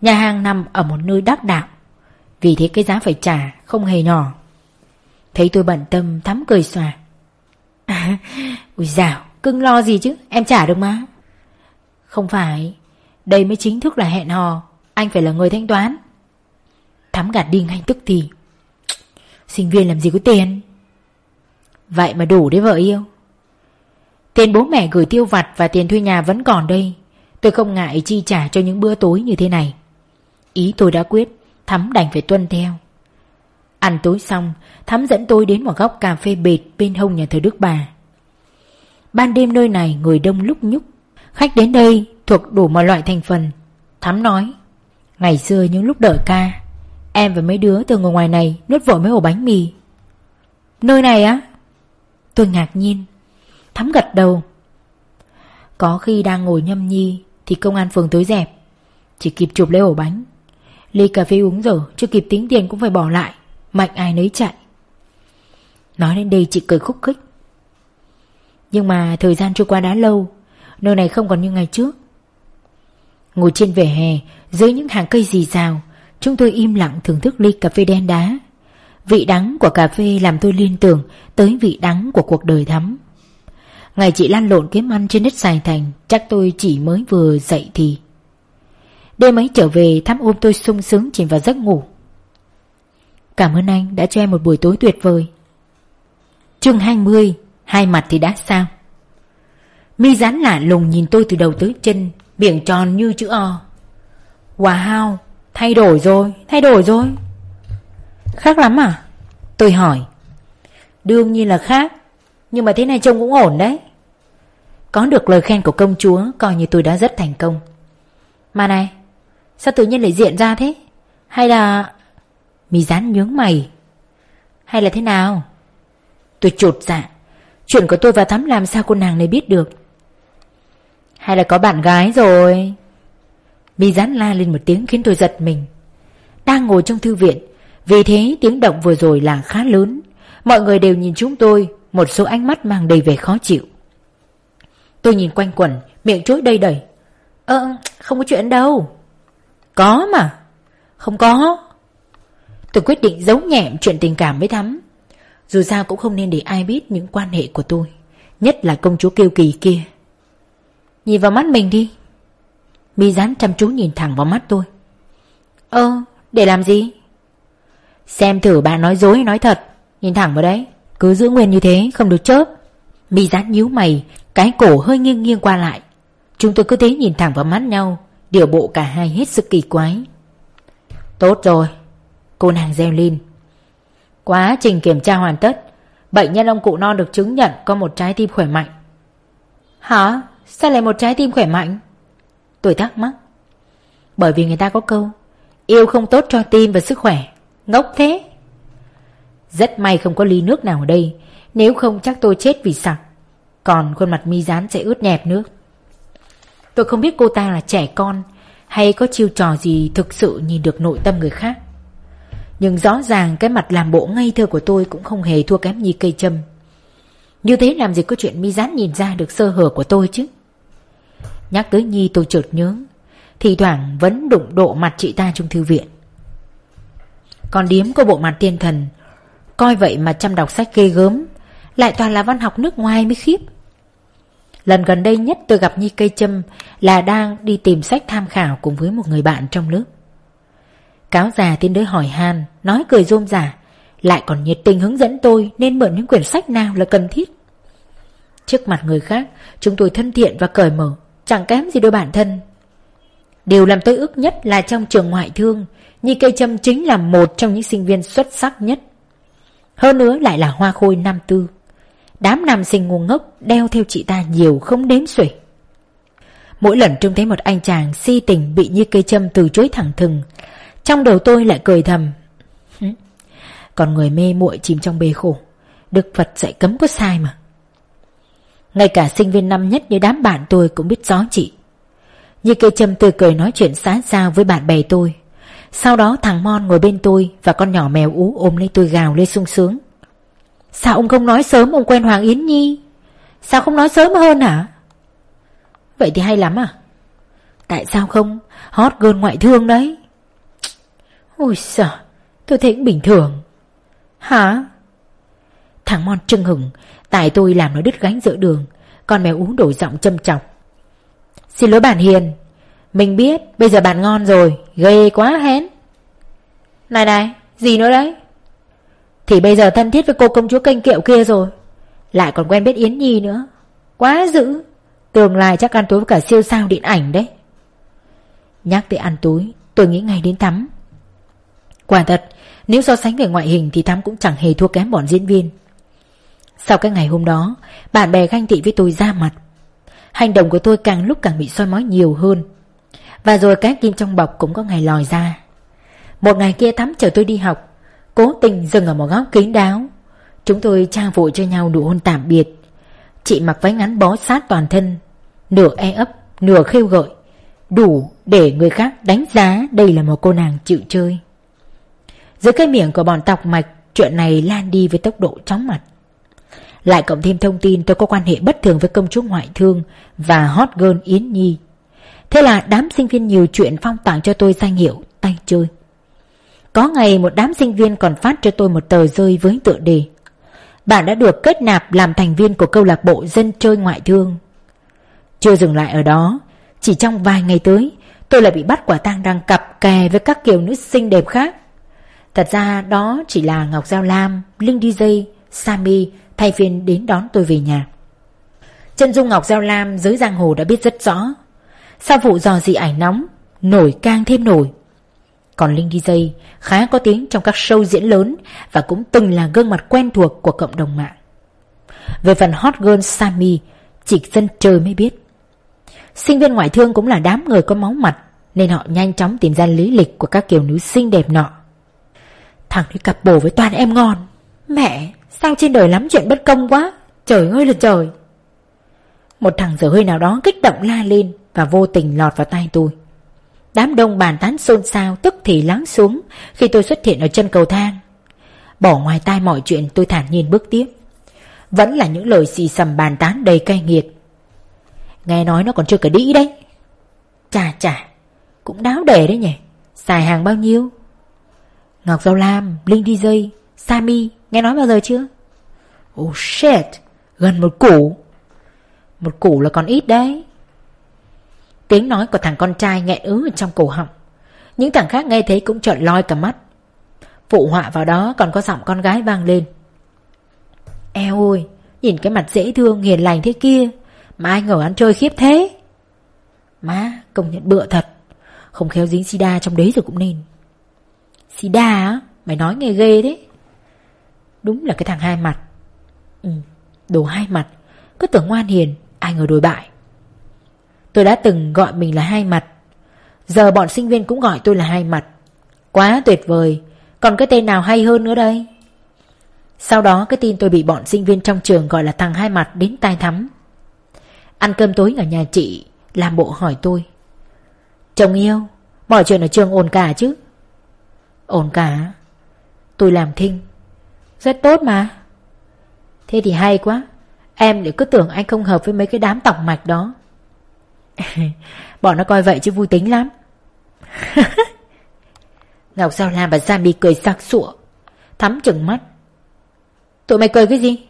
Nhà hàng nằm ở một nơi đắc đạo Vì thế cái giá phải trả không hề nhỏ. Thấy tôi bận tâm Thắm cười xòa. À, Ui dào Cưng lo gì chứ Em trả được mà. Không phải. Đây mới chính thức là hẹn hò. Anh phải là người thanh toán. Thắm gạt đi ngay tức thì. Sinh viên làm gì có tiền? Vậy mà đủ đấy vợ yêu. Tiền bố mẹ gửi tiêu vặt Và tiền thuê nhà vẫn còn đây. Tôi không ngại chi trả cho những bữa tối như thế này. Ý tôi đã quyết, Thắm đành phải tuân theo. Ăn tối xong, Thắm dẫn tôi đến một góc cà phê bệt Bên hông nhà thờ Đức Bà. Ban đêm nơi này người đông lúc nhúc Khách đến đây thuộc đủ mọi loại thành phần. Thắm nói, Ngày xưa những lúc đợi ca, Em và mấy đứa từ ngồi ngoài này Nuốt vội mấy ổ bánh mì. Nơi này á? Tôi ngạc nhiên. Thắm gật đầu. Có khi đang ngồi nhâm nhi Thì công an phường tới dẹp, Chỉ kịp chụp lấy ổ bánh. Ly cà phê uống dở, Chưa kịp tính tiền cũng phải bỏ lại, Mạnh ai nấy chạy. Nói đến đây chị cười khúc khích. Nhưng mà thời gian trôi qua đã lâu Nơi này không còn như ngày trước. Ngồi trên vỉa hè, Dưới những hàng cây rì rào, Chúng tôi im lặng thưởng thức ly cà phê đen đá. Vị đắng của cà phê làm tôi liên tưởng Tới vị đắng của cuộc đời thắm. Ngày chị lan lộn kiếm ăn trên đất Sài Thành, Chắc tôi chỉ mới vừa dậy thì. Đêm ấy trở về thăm ôm tôi sung sướng chìm vào giấc ngủ. Cảm ơn anh đã cho em một buổi tối tuyệt vời. Chương 20 Hai mặt thì đã sao? Mi rán lạ lùng nhìn tôi từ đầu tới chân, Miệng tròn như chữ O. Wow, Thay đổi rồi, Thay đổi rồi. Khác lắm à? Tôi hỏi. Đương nhiên là khác, Nhưng mà thế này trông cũng ổn đấy. Có được lời khen của công chúa, Coi như tôi đã rất thành công. Mà này, Sao tự nhiên lại diện ra thế? Hay là Mi rán nhướng mày. Hay là thế nào? Tôi chột dạ. Chuyện của tôi và Thắm làm sao cô nàng này biết được? Hay là có bạn gái rồi? Mi rán la lên một tiếng khiến tôi giật mình. Đang ngồi trong thư viện, Vì thế tiếng động vừa rồi là khá lớn. Mọi người đều nhìn chúng tôi, Một số ánh mắt mang đầy vẻ khó chịu. Tôi nhìn quanh quẩn, Miệng chối đầy đầy. Ơ không có chuyện đâu. Có mà. Không có. Tôi quyết định giấu nhẹm chuyện tình cảm với Thắm. Dù sao cũng không nên để ai biết những quan hệ của tôi, Nhất là công chúa kiêu kỳ kia. Nhìn vào mắt mình đi. Mi rán chăm chú nhìn thẳng vào mắt tôi. Ơ, để làm gì? Xem thử bạn nói dối, nói thật. Nhìn thẳng vào đấy. Cứ giữ nguyên như thế, không được chớp. Mi rán nhíu mày, Cái cổ hơi nghiêng nghiêng qua lại. Chúng tôi cứ thế nhìn thẳng vào mắt nhau, Điều bộ cả hai hết sức kỳ quái. Tốt rồi, Cô nàng gieo lên. Quá trình kiểm tra hoàn tất, Bệnh nhân ông cụ non được chứng nhận Có một trái tim khỏe mạnh. Hả? Sao lại một trái tim khỏe mạnh? Tôi thắc mắc. Bởi vì người ta có câu, Yêu không tốt cho tim và sức khỏe. Ngốc thế. Rất may không có ly nước nào ở đây. Nếu không chắc tôi chết vì sặc. Còn khuôn mặt mi rán sẽ ướt nhẹp nước. Tôi không biết cô ta là trẻ con Hay có chiêu trò gì thực sự nhìn được nội tâm người khác. Nhưng rõ ràng cái mặt làm bộ ngây thơ của tôi Cũng không hề thua kém như cây châm. Như thế làm gì có chuyện mi rán nhìn ra được sơ hở của tôi chứ? Nhắc tới Nhi tôi chợt nhớ, Thì thoảng vẫn đụng độ mặt chị ta trong thư viện. Còn điếm có bộ mặt tiên thần, Coi vậy mà chăm đọc sách ghê gớm, Lại toàn là văn học nước ngoài mới khiếp. Lần gần đây nhất tôi gặp Nhi cây châm Là đang đi tìm sách tham khảo cùng với một người bạn trong lớp. Cáo già tiến tới hỏi han, Nói cười rôm rả, Lại còn nhiệt tình hướng dẫn tôi Nên mượn những quyển sách nào là cần thiết? Trước mặt người khác, Chúng tôi thân thiện và cởi mở. Chẳng kém gì đôi bản thân. Điều làm tôi ước nhất là trong trường ngoại thương, Nhi Cây Trâm chính là một trong những sinh viên xuất sắc nhất. Hơn nữa lại là hoa khôi năm tư. Đám nam sinh ngu ngốc đeo theo chị ta nhiều không đếm xuể. Mỗi lần trông thấy một anh chàng si tình bị Nhi cây châm từ chối thẳng thừng, Trong đầu tôi lại cười thầm Còn người mê muội chìm trong bề khổ, Đức Phật dạy cấm có sai mà. Ngay cả sinh viên năm nhất như đám bạn tôi cũng biết rõ chị. Như cây châm tươi cười nói chuyện xá giao với bạn bè tôi. Sau đó thằng Mon ngồi bên tôi Và con nhỏ mèo ú ôm lấy tôi gào lên sung sướng. Sao ông không nói sớm, ông quen Hoàng Yến Nhi? Sao không nói sớm hơn hả? Vậy thì hay lắm à? Tại sao không? Hot girl ngoại thương đấy. Ôi sợ Tôi thấy cũng bình thường. Hả? Thằng Mon trưng hừng Tại tôi làm nó đứt gánh giữa đường. Con mèo uống đổi giọng châm chọc. Xin lỗi bạn Hiền, Mình biết bây giờ bạn ngon rồi, Ghê quá hén. Này này, gì nữa đấy? Thì bây giờ thân thiết với cô công chúa kênh kiệu kia rồi, Lại còn quen biết Yến Nhi nữa. Quá dữ, Tương lai chắc ăn tối với cả siêu sao điện ảnh đấy. Nhắc tới ăn tối, Tôi nghĩ ngay đến Thắm. Quả thật, Nếu so sánh về ngoại hình Thì Thắm cũng chẳng hề thua kém bọn diễn viên. Sau cái ngày hôm đó, Bạn bè ganh tị với tôi ra mặt. Hành động của tôi càng lúc càng bị soi mói nhiều hơn. Và rồi cái kim trong bọc cũng có ngày lòi ra. Một ngày kia Thắm chờ tôi đi học, Cố tình dừng ở một góc kín đáo. Chúng tôi trao vội cho nhau nụ hôn tạm biệt. Chị mặc váy ngắn bó sát toàn thân, Nửa e ấp, Nửa khêu gợi, Đủ để người khác đánh giá Đây là một cô nàng chịu chơi. Dưới cái miệng của bọn tọc mạch, Chuyện này lan đi với tốc độ chóng mặt. Lại cộng thêm thông tin tôi có quan hệ bất thường với công chúa ngoại thương Và hot girl Yến Nhi Thế là đám sinh viên nhiều chuyện phong tặng cho tôi danh hiệu tay chơi Có ngày một đám sinh viên còn phát cho tôi một tờ rơi với tựa đề bạn đã được kết nạp làm thành viên của câu lạc bộ dân chơi ngoại thương. Chưa dừng lại ở đó, chỉ trong vài ngày tới, tôi lại bị bắt quả tang đang cặp kè với các kiểu nữ xinh đẹp khác. Thật ra đó chỉ là Ngọc Giao Lam, Linh DJ, sami thay phiên đến đón tôi về nhà. Chân dung Ngọc Giao Lam dưới giang hồ đã biết rất rõ. Sau vụ dò dị ảnh nóng, nổi càng thêm nổi. Còn Linh DJ khá có tiếng trong các show diễn lớn và cũng từng là gương mặt quen thuộc của cộng đồng mạng. Về phần hot girl Sammy, chỉ dân trời mới biết. Sinh viên ngoại thương cũng là đám người có máu mặt nên họ nhanh chóng tìm ra lý lịch của các kiểu nữ xinh đẹp nọ. Thằng đi cặp bồ với toàn em ngon. Mẹ, sao trên đời lắm chuyện bất công quá. Trời ơi là trời. Một thằng dở hơi nào đó kích động la lên và vô tình lọt vào tay tôi. Đám đông bàn tán xôn xao tức thì lắng xuống khi tôi xuất hiện ở chân cầu thang. Bỏ ngoài tai mọi chuyện tôi thản nhiên bước tiếp. Vẫn là những lời xì xầm bàn tán đầy cay nghiệt. Nghe nói nó còn chưa cả đĩ đấy. Chà chà, cũng đáo đề đấy nhỉ. Xài hàng bao nhiêu? Ngọc Giao Lam, Linh DJ, Sami, nghe nói bao giờ chưa? Oh shit, gần một củ. Một củ là còn ít đấy. Tiếng nói của thằng con trai nghẹn ứ trong cổ họng. Những thằng khác nghe thấy cũng trợn loi cả mắt. Phụ họa vào đó còn có giọng con gái vang lên. Eo ơi Nhìn cái mặt dễ thương hiền lành thế kia. Mà ai ngờ ăn chơi khiếp thế. Má công nhận bựa thật. Không khéo dính sida trong đấy rồi cũng nên. Sida á? Mày nói nghe ghê thế. Đúng là cái thằng hai mặt. Ừ đồ hai mặt. Cứ tưởng ngoan hiền, Ai ngờ đổi bại. Tôi đã từng gọi mình là hai mặt. Giờ bọn sinh viên cũng gọi tôi là hai mặt. Quá tuyệt vời, Còn cái tên nào hay hơn nữa đây? Sau đó cái tin tôi bị bọn sinh viên trong trường gọi là thằng hai mặt đến tai thắm. Ăn cơm tối ở nhà chị, Làm bộ hỏi tôi. Chồng yêu, Mọi chuyện ở trường ổn cả chứ? Ổn cả. Tôi làm thinh. Rất tốt mà. Thế thì hay quá. Em lại cứ tưởng anh không hợp với mấy cái đám tọc mạch đó. Bọn nó coi vậy chứ vui tính lắm. Ngọc Sao Lam và Sammy cười sặc sụa, Thắm chừng mắt. Tụi mày cười cái gì?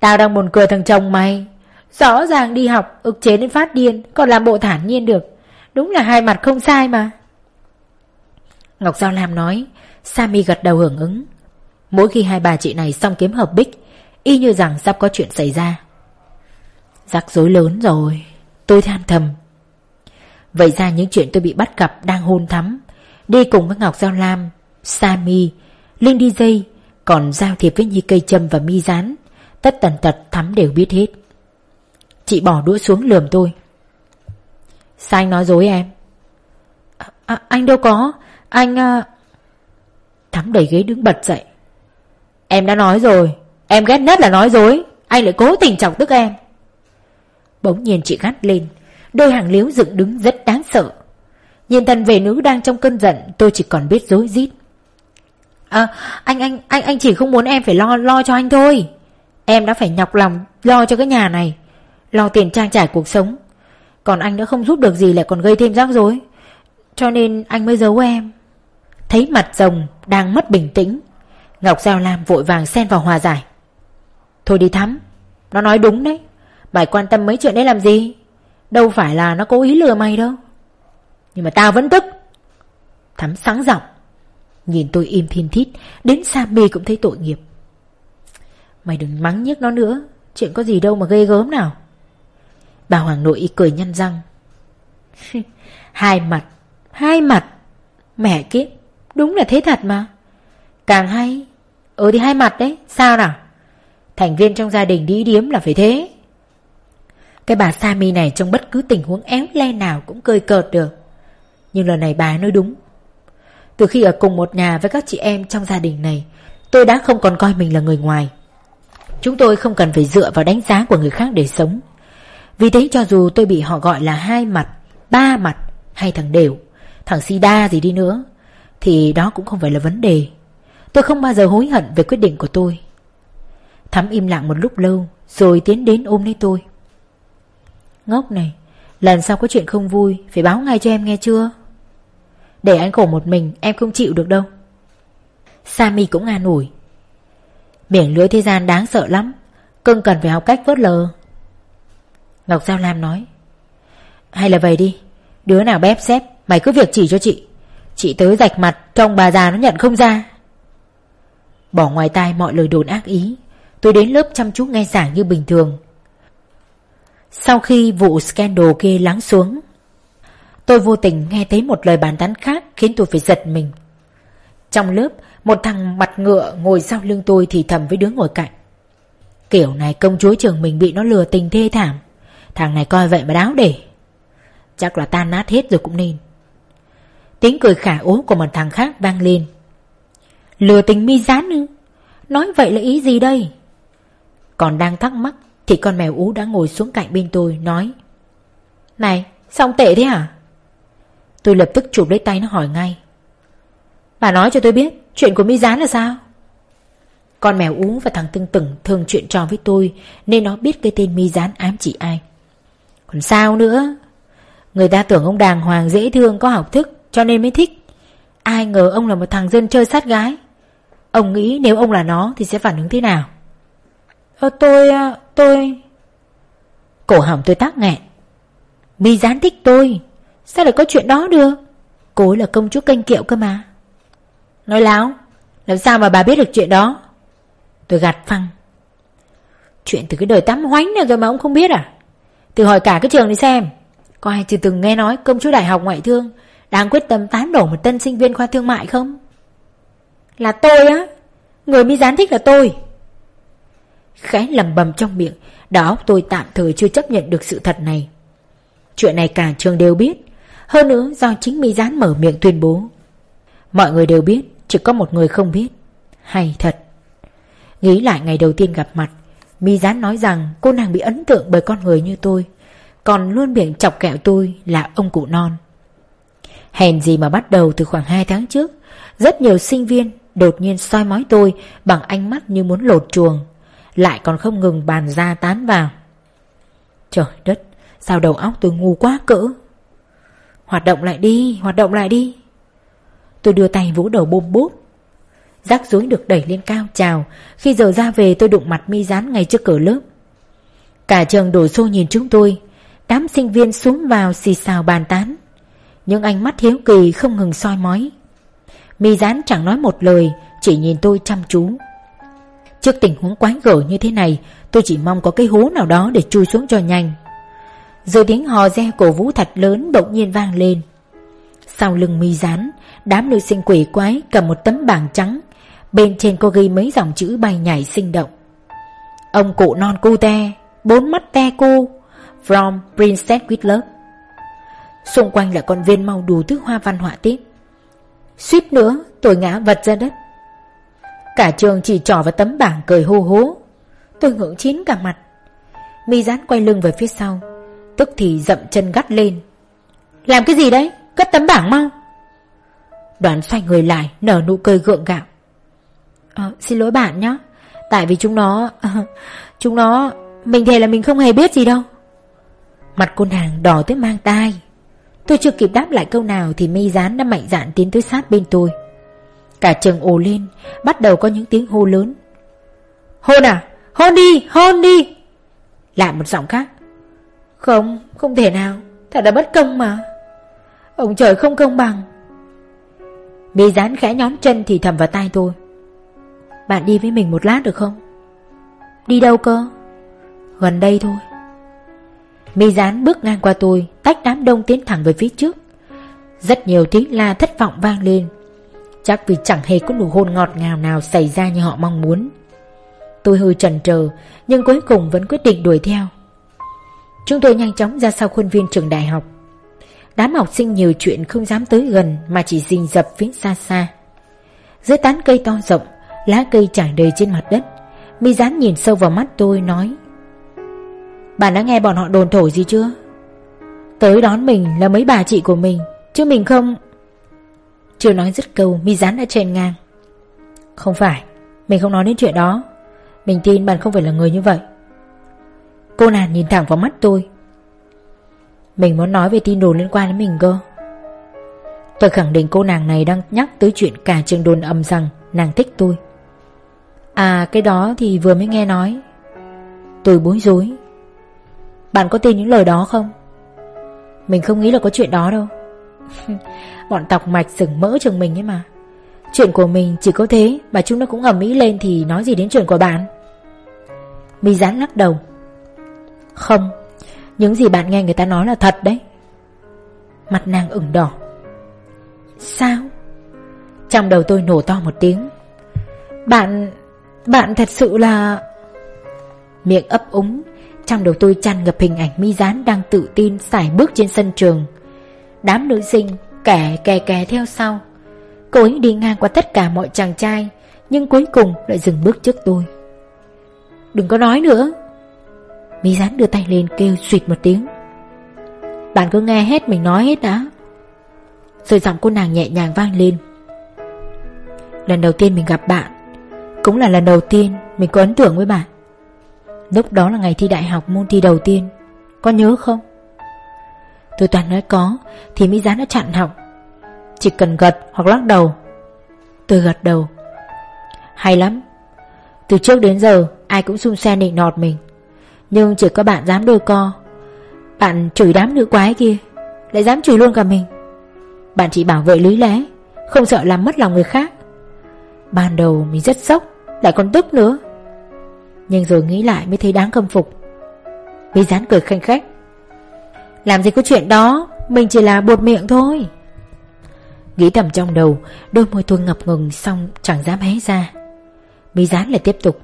Tao đang buồn cười thằng chồng mày. Rõ ràng đi học, ức chế đến phát điên, Còn làm bộ thản nhiên được. Đúng là hai mặt không sai mà. Ngọc Giao Lam nói, Sammy gật đầu hưởng ứng. Mỗi khi hai bà chị này xong kiếm hợp bích Y như rằng sắp có chuyện xảy ra. Rắc rối lớn rồi Tôi than thầm. Vậy ra những chuyện tôi bị bắt gặp đang hôn thắm Đi cùng với Ngọc Giao Lam Sami Linh đi dây Còn giao thiệp với Nhi Cây Trâm và Mi Rán Tất tần tật thắm đều biết hết. Chị bỏ đũa xuống lườm tôi. Sao anh nói dối em? À, à, Anh đâu có Anh à... Thắm đẩy ghế đứng bật dậy. Em đã nói rồi. Em ghét nhất là nói dối. Anh lại cố tình chọc tức em. Bỗng nhiên chị gắt lên. Đôi hàng liếu dựng đứng rất đáng sợ. Nhìn thần về nữ đang trong cơn giận, Tôi chỉ còn biết dối rít. À anh anh anh anh chỉ không muốn em phải lo lo cho anh thôi. Em đã phải nhọc lòng, lo cho cái nhà này, Lo tiền trang trải cuộc sống. Còn anh đã không giúp được gì lại còn gây thêm rắc rối. Cho nên anh mới giấu em. Thấy mặt rồng đang mất bình tĩnh Ngọc Giao Lam vội vàng xen vào hòa giải. Thôi đi thắm, Nó nói đúng đấy. Mày quan tâm mấy chuyện đấy làm gì? Đâu phải là nó cố ý lừa mày đâu. Nhưng mà tao vẫn tức. Thắm sáng giọng. Nhìn tôi im thiên thít, Đến Sammy cũng thấy tội nghiệp. Mày đừng mắng nhức nó nữa, Chuyện có gì đâu mà ghê gớm nào. Bà Hoàng nội cười nhăn răng. Hai mặt Hai mặt. Mẹ kiếp, Đúng là thế thật mà. Càng hay. Ừ thì hai mặt đấy Sao nào? Thành viên trong gia đình đi điếm là phải thế. Cái bà Sami này trong bất cứ tình huống éo le nào cũng cười cợt được. Nhưng lần này bà nói đúng. Từ khi ở cùng một nhà với các chị em trong gia đình này Tôi đã không còn coi mình là người ngoài. Chúng tôi không cần phải dựa vào đánh giá của người khác để sống. Vì thế cho dù tôi bị họ gọi là hai mặt, ba mặt hay thằng đều Thằng si đa gì đi nữa Thì đó cũng không phải là vấn đề. Tôi không bao giờ hối hận về quyết định của tôi. Thắm im lặng một lúc lâu, Rồi tiến đến ôm lấy tôi. Ngốc này, Lần sau có chuyện không vui, Phải báo ngay cho em nghe chưa? Để anh khổ một mình, em không chịu được đâu. Sammy cũng an ủi. Biển lưới thế gian đáng sợ lắm Cưng cần phải học cách vớt lờ. Ngọc Giao Lam nói, Hay là vậy đi, Đứa nào bép xếp, Mày cứ việc chỉ cho chị. Chị tới rạch mặt, Trông bà già nó nhận không ra. Bỏ ngoài tai mọi lời đồn ác ý, Tôi đến lớp chăm chú nghe giảng như bình thường. Sau khi vụ scandal kia lắng xuống, Tôi vô tình nghe thấy một lời bàn tán khác Khiến tôi phải giật mình. Trong lớp, Một thằng mặt ngựa ngồi sau lưng tôi Thì thầm với đứa ngồi cạnh. Kiểu này công chúa trường mình bị nó lừa tình thê thảm, Thằng này coi vậy mà đáo để. Chắc là tan nát hết rồi cũng nên. Tiếng cười khả ố của một thằng khác vang lên. Lừa tình mi gián ư? Nói vậy là ý gì đây? Còn đang thắc mắc Thì con mèo ú đã ngồi xuống cạnh bên tôi, Nói, Này xong tệ thế hả? Tôi lập tức chụp lấy tay nó hỏi ngay, Bà nói cho tôi biết, Chuyện của mi gián là sao? Con mèo ú và thằng Tưng Tửng thường chuyện trò với tôi Nên nó biết cái tên mi gián ám chỉ ai. Còn sao nữa? Người ta tưởng ông đàng hoàng, dễ thương, có học thức, Cho nên mới thích. Ai ngờ ông là một thằng dân chơi sát gái. Ông nghĩ nếu ông là nó Thì sẽ phản ứng thế nào? Ờ tôi à, tôi Cổ họng tôi tắc nghẹn. Mi gián thích tôi Sao lại có chuyện đó được? Cô ấy là công chúa canh kiệu cơ mà. Nói láo Làm sao mà bà biết được chuyện đó? Tôi gạt phăng. Chuyện từ cái đời tắm hoánh này rồi mà ông không biết à? Từ hỏi cả cái trường đi xem. Có ai chưa từng nghe nói công chúa đại học ngoại thương Đang quyết tâm tán đổ một tân sinh viên khoa thương mại không là tôi á. Người mi gián thích là tôi. Khẽ lầm bầm trong miệng. Đó tôi tạm thời chưa chấp nhận được sự thật này. Chuyện này cả trường đều biết. Hơn nữa, do chính mi gián mở miệng tuyên bố. Mọi người đều biết, Chỉ có một người không biết. Hay thật. Nghĩ lại ngày đầu tiên gặp mặt Mi gián nói rằng cô nàng bị ấn tượng bởi con người như tôi. Còn luôn miệng chọc kẹo tôi là ông cụ non. Hèn gì mà bắt đầu từ khoảng 2 tháng trước, Rất nhiều sinh viên đột nhiên soi mói tôi bằng ánh mắt như muốn lột chuồng, lại còn không ngừng bàn ra tán vào. Trời đất, sao đầu óc tôi ngu quá cỡ. Hoạt động lại đi, hoạt động lại đi. Tôi đưa tay vỗ đầu bôm bút. Rắc rối được đẩy lên cao trào, khi giờ ra về tôi đụng mặt mi dán ngay trước cửa lớp. Cả trường đổ xô nhìn chúng tôi, đám sinh viên xuống vào xì xào bàn tán. Những ánh mắt hiếu kỳ không ngừng soi mói Mi gián chẳng nói một lời, Chỉ nhìn tôi chăm chú. Trước tình huống quái gở như thế này, Tôi chỉ mong có cái hố nào đó để chui xuống cho nhanh. Rồi tiếng hò reo cổ vũ thật lớn bỗng nhiên vang lên. Sau lưng mi rán Đám nữ sinh quỷ quái cầm một tấm bảng trắng, Bên trên có ghi mấy dòng chữ bay nhảy sinh động. Ông cụ non cu te, Bốn mắt te cô From Princess with Love Xung quanh là con viên màu đủ thứ hoa văn họa tiết. Suýt nữa tôi ngã vật ra đất. Cả trường chỉ trỏ vào tấm bảng cười hô hố. Tôi ngưỡng chín cả mặt. Mi rán quay lưng về phía sau. Tức thì dậm chân gắt lên. Làm cái gì đấy? Cất tấm bảng mau. Đoàn xoay người lại nở nụ cười gượng gạo. À, Xin lỗi bạn nhé Tại vì chúng nó Chúng nó Mình thề là mình không hề biết gì đâu. Mặt cô nàng đỏ tới mang tai. Tôi chưa kịp đáp lại câu nào Thì mi rán đã mạnh dạn tiến tới sát bên tôi. Cả trường ồ lên, Bắt đầu có những tiếng hô lớn. Hôn à? Hôn đi hôn đi! Lại một giọng khác. Không không thể nào. Thật là bất công mà. Ông trời không công bằng. Mi rán khẽ nhón chân thì thầm vào tai tôi. Bạn đi với mình một lát được không? Đi đâu cơ? Gần đây thôi. Mi rán bước ngang qua tôi. Tách đám đông tiến thẳng về phía trước. Rất nhiều tiếng la thất vọng vang lên. Chắc vì chẳng hề có nụ hôn ngọt ngào nào xảy ra như họ mong muốn. Tôi hơi chần chờ Nhưng cuối cùng vẫn quyết định đuổi theo. Chúng tôi nhanh chóng ra sau khuôn viên trường đại học. Đám học sinh nhiều chuyện không dám tới gần Mà chỉ rình rập phía xa xa. Dưới tán cây to rộng, Lá cây trải đầy trên mặt đất, Mi dán nhìn sâu vào mắt tôi nói, Bạn đã nghe bọn họ đồn thổi gì chưa? Tới đón mình là mấy bà chị của mình, Chứ mình không. Chưa nói dứt câu Mi rán đã trên ngang. Không phải, Mình không nói đến chuyện đó. Mình tin bạn không phải là người như vậy. Cô nàng nhìn thẳng vào mắt tôi. Mình muốn nói về tin đồn liên quan đến mình cơ. Tôi khẳng định cô nàng này đang nhắc tới chuyện cả trường đồn âm rằng nàng thích tôi. À cái đó thì vừa mới nghe nói. Tôi bối rối. Bạn có tin những lời đó không? Mình không nghĩ là có chuyện đó đâu. Bọn tọc mạch sừng mỡ chừng mình ấy mà. Chuyện của mình chỉ có thế Mà chúng nó cũng ầm ĩ lên thì nói gì đến chuyện của bạn? Mi dán lắc đầu. Không, Những gì bạn nghe người ta nói là thật đấy. Mặt nàng ửng đỏ. Sao? Trong đầu tôi nổ to một tiếng. Bạn Bạn thật sự là Miệng ấp úng. Trong đầu tôi tràn ngập hình ảnh mi dán đang tự tin xài bước trên sân trường. Đám nữ sinh kẻ kè kè theo sau. Cô ấy đi ngang qua tất cả mọi chàng trai, Nhưng cuối cùng lại dừng bước trước tôi. Đừng có nói nữa. Mi Dán đưa tay lên kêu suyệt một tiếng. Bạn cứ nghe hết mình nói hết đã. Rồi giọng cô nàng nhẹ nhàng vang lên. Lần đầu tiên mình gặp bạn, Cũng là lần đầu tiên mình có ấn tượng với bạn. Lúc đó là ngày thi đại học môn thi đầu tiên. Con nhớ không? Tôi toàn nói có Thì Mỹ giá đã chặn học, Chỉ cần gật hoặc lắc đầu. Tôi gật đầu. Hay lắm. Từ trước đến giờ ai cũng xung xe nịnh nọt mình. Nhưng chỉ có bạn dám đôi co. Bạn chửi đám nữ quái kia Lại dám chửi luôn cả mình. Bạn chỉ bảo vệ lý lẽ Không sợ làm mất lòng người khác. Ban đầu mình rất sốc Lại còn tức nữa. Nhưng rồi nghĩ lại mới thấy đáng khâm phục. Mỹ Gián cười khanh khách. Làm gì có chuyện đó, Mình chỉ là buột miệng thôi. Nghĩ thầm trong đầu, Đôi môi tôi ngập ngừng Xong chẳng dám hé ra. Mi dán lại tiếp tục.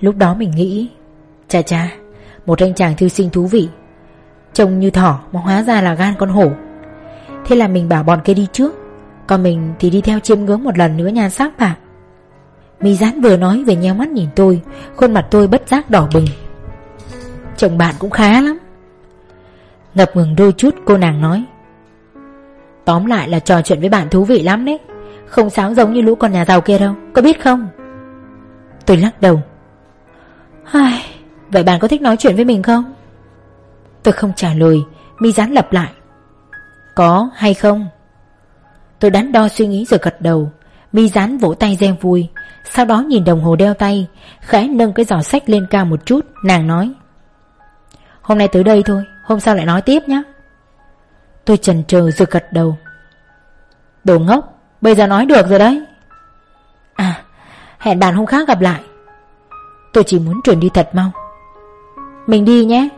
Lúc đó mình nghĩ Chà chà Một anh chàng thư sinh thú vị. Trông như thỏ mà hóa ra là gan con hổ. Thế là mình bảo bọn kia đi trước, Còn mình thì đi theo chiêm ngưỡng một lần nữa nhan sắc bạn Mi dán vừa nói về nheo mắt nhìn tôi Khuôn mặt tôi bất giác đỏ bừng. Chồng bạn cũng khá lắm. Ngập ngừng đôi chút cô nàng nói. Tóm lại là trò chuyện với bạn thú vị lắm đấy. Không sáng giống như lũ con nhà giàu kia đâu Có biết không? Tôi lắc đầu. Ai, Vậy bạn có thích nói chuyện với mình không? Tôi không trả lời Mi dán lặp lại. Có hay không? Tôi đắn đo suy nghĩ rồi gật đầu. Mi dán vỗ tay reo vui, Sau đó nhìn đồng hồ đeo tay, Khẽ nâng cái giỏ sách lên cao một chút, Nàng nói, Hôm nay tới đây thôi, Hôm sau lại nói tiếp nhé Tôi chần chừ rồi gật đầu. Đồ ngốc, Bây giờ nói được rồi đấy. À hẹn bạn hôm khác gặp lại. Tôi chỉ muốn chuyển đi thật mau. Mình đi nhé.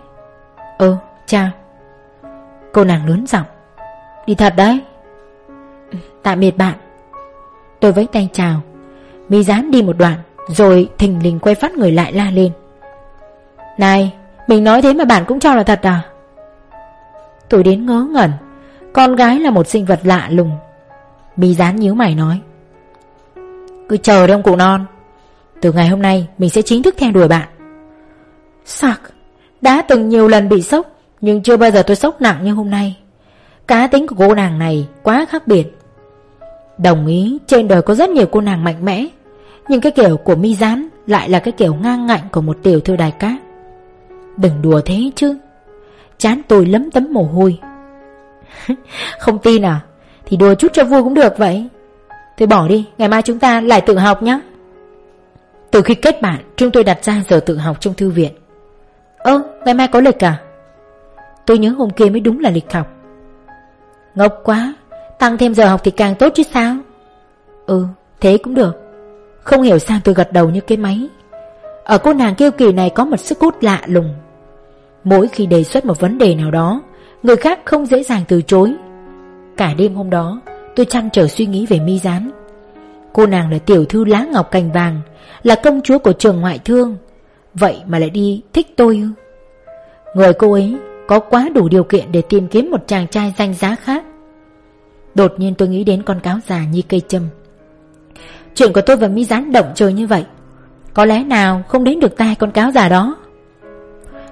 Ừ chào Cô nàng lớn giọng, Đi thật đấy. Ừ, tạm biệt bạn. Tôi vẫy tay chào. Mi dán đi một đoạn, Rồi thình lình quay phát người lại la lên. Này, Mình nói thế mà bạn cũng cho là thật à? Tôi đến ngớ ngẩn. Con gái là một sinh vật lạ lùng. Mi dán nhíu mày nói. Cứ chờ đi ông cụ non. Từ ngày hôm nay, mình sẽ chính thức theo đuổi bạn. Sạc Đã từng nhiều lần bị sốc, Nhưng chưa bao giờ tôi sốc nặng như hôm nay. Cá tính của cô nàng này quá khác biệt. Đồng ý, trên đời có rất nhiều cô nàng mạnh mẽ. Nhưng cái kiểu của mi gián Lại là cái kiểu ngang ngạnh của một tiểu thư đài cát. Đừng đùa thế chứ. Chán tôi lấm tấm mồ hôi. Không tin à? Thì đùa chút cho vui cũng được vậy. Thôi bỏ đi, Ngày mai chúng ta lại tự học nhé Từ khi kết bạn, Chúng tôi đặt ra giờ tự học trong thư viện. Ơ, ngày mai có lịch à? Tôi nhớ hôm kia mới đúng là lịch học. Ngốc quá. Tăng thêm giờ học thì càng tốt chứ sao? Ừ thế cũng được. Không hiểu sao tôi gật đầu như cái máy. Ở cô nàng kiêu kỳ này có một sức hút lạ lùng. Mỗi khi đề xuất một vấn đề nào đó, Người khác không dễ dàng từ chối. Cả đêm hôm đó, Tôi chăn trở suy nghĩ về mi gián. Cô nàng là tiểu thư lá ngọc cành vàng, Là công chúa của trường ngoại thương. Vậy mà lại đi thích tôi ư? Người cô ấy Có quá đủ điều kiện để tìm kiếm một chàng trai danh giá khác. Đột nhiên tôi nghĩ đến con cáo già như cây châm. Chuyện của tôi và mi rán động trời như vậy. Có lẽ nào không đến được tai con cáo già đó?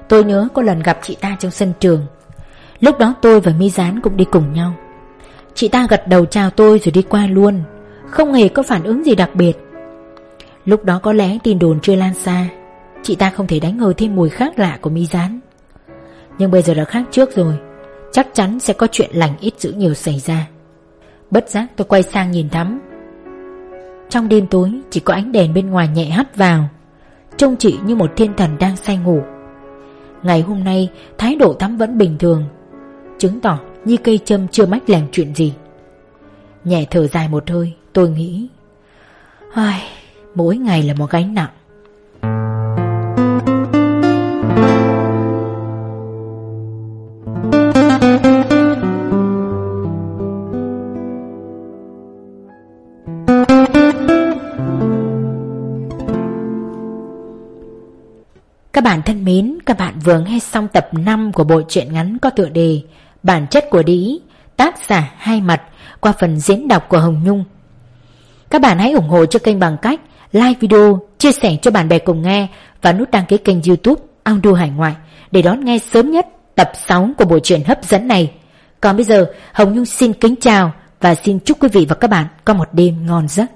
Tôi nhớ có lần gặp chị ta trong sân trường. Lúc đó tôi và mi rán cũng đi cùng nhau. Chị ta gật đầu chào tôi rồi đi qua luôn. Không hề có phản ứng gì đặc biệt. Lúc đó có lẽ tin đồn chưa lan xa. Chị ta không thể đánh ngờ thêm mùi khác lạ của mi rán Nhưng bây giờ đã khác trước rồi. Chắc chắn sẽ có chuyện lành ít dữ nhiều xảy ra. Bất giác tôi quay sang nhìn Thắm. Trong đêm tối Chỉ có ánh đèn bên ngoài nhẹ hắt vào Trông chị như một thiên thần đang say ngủ. Ngày hôm nay Thái độ Thắm vẫn bình thường Chứng tỏ như cây châm chưa mách làm chuyện gì. Nhẹ thở dài một hơi Tôi nghĩ Ai, Mỗi ngày là một gánh nặng. Các bạn thân mến, các bạn vừa nghe xong tập 5 của bộ truyện ngắn có tựa đề Bản chất của đĩ, tác giả hai mặt qua phần diễn đọc của Hồng Nhung. Các bạn hãy ủng hộ cho kênh bằng cách like video, chia sẻ cho bạn bè cùng nghe và nút đăng ký kênh youtube Audio Hải Ngoại để đón nghe sớm nhất tập 6 của bộ truyện hấp dẫn này. Còn bây giờ, Hồng Nhung xin kính chào và xin chúc quý vị và các bạn có một đêm ngon giấc.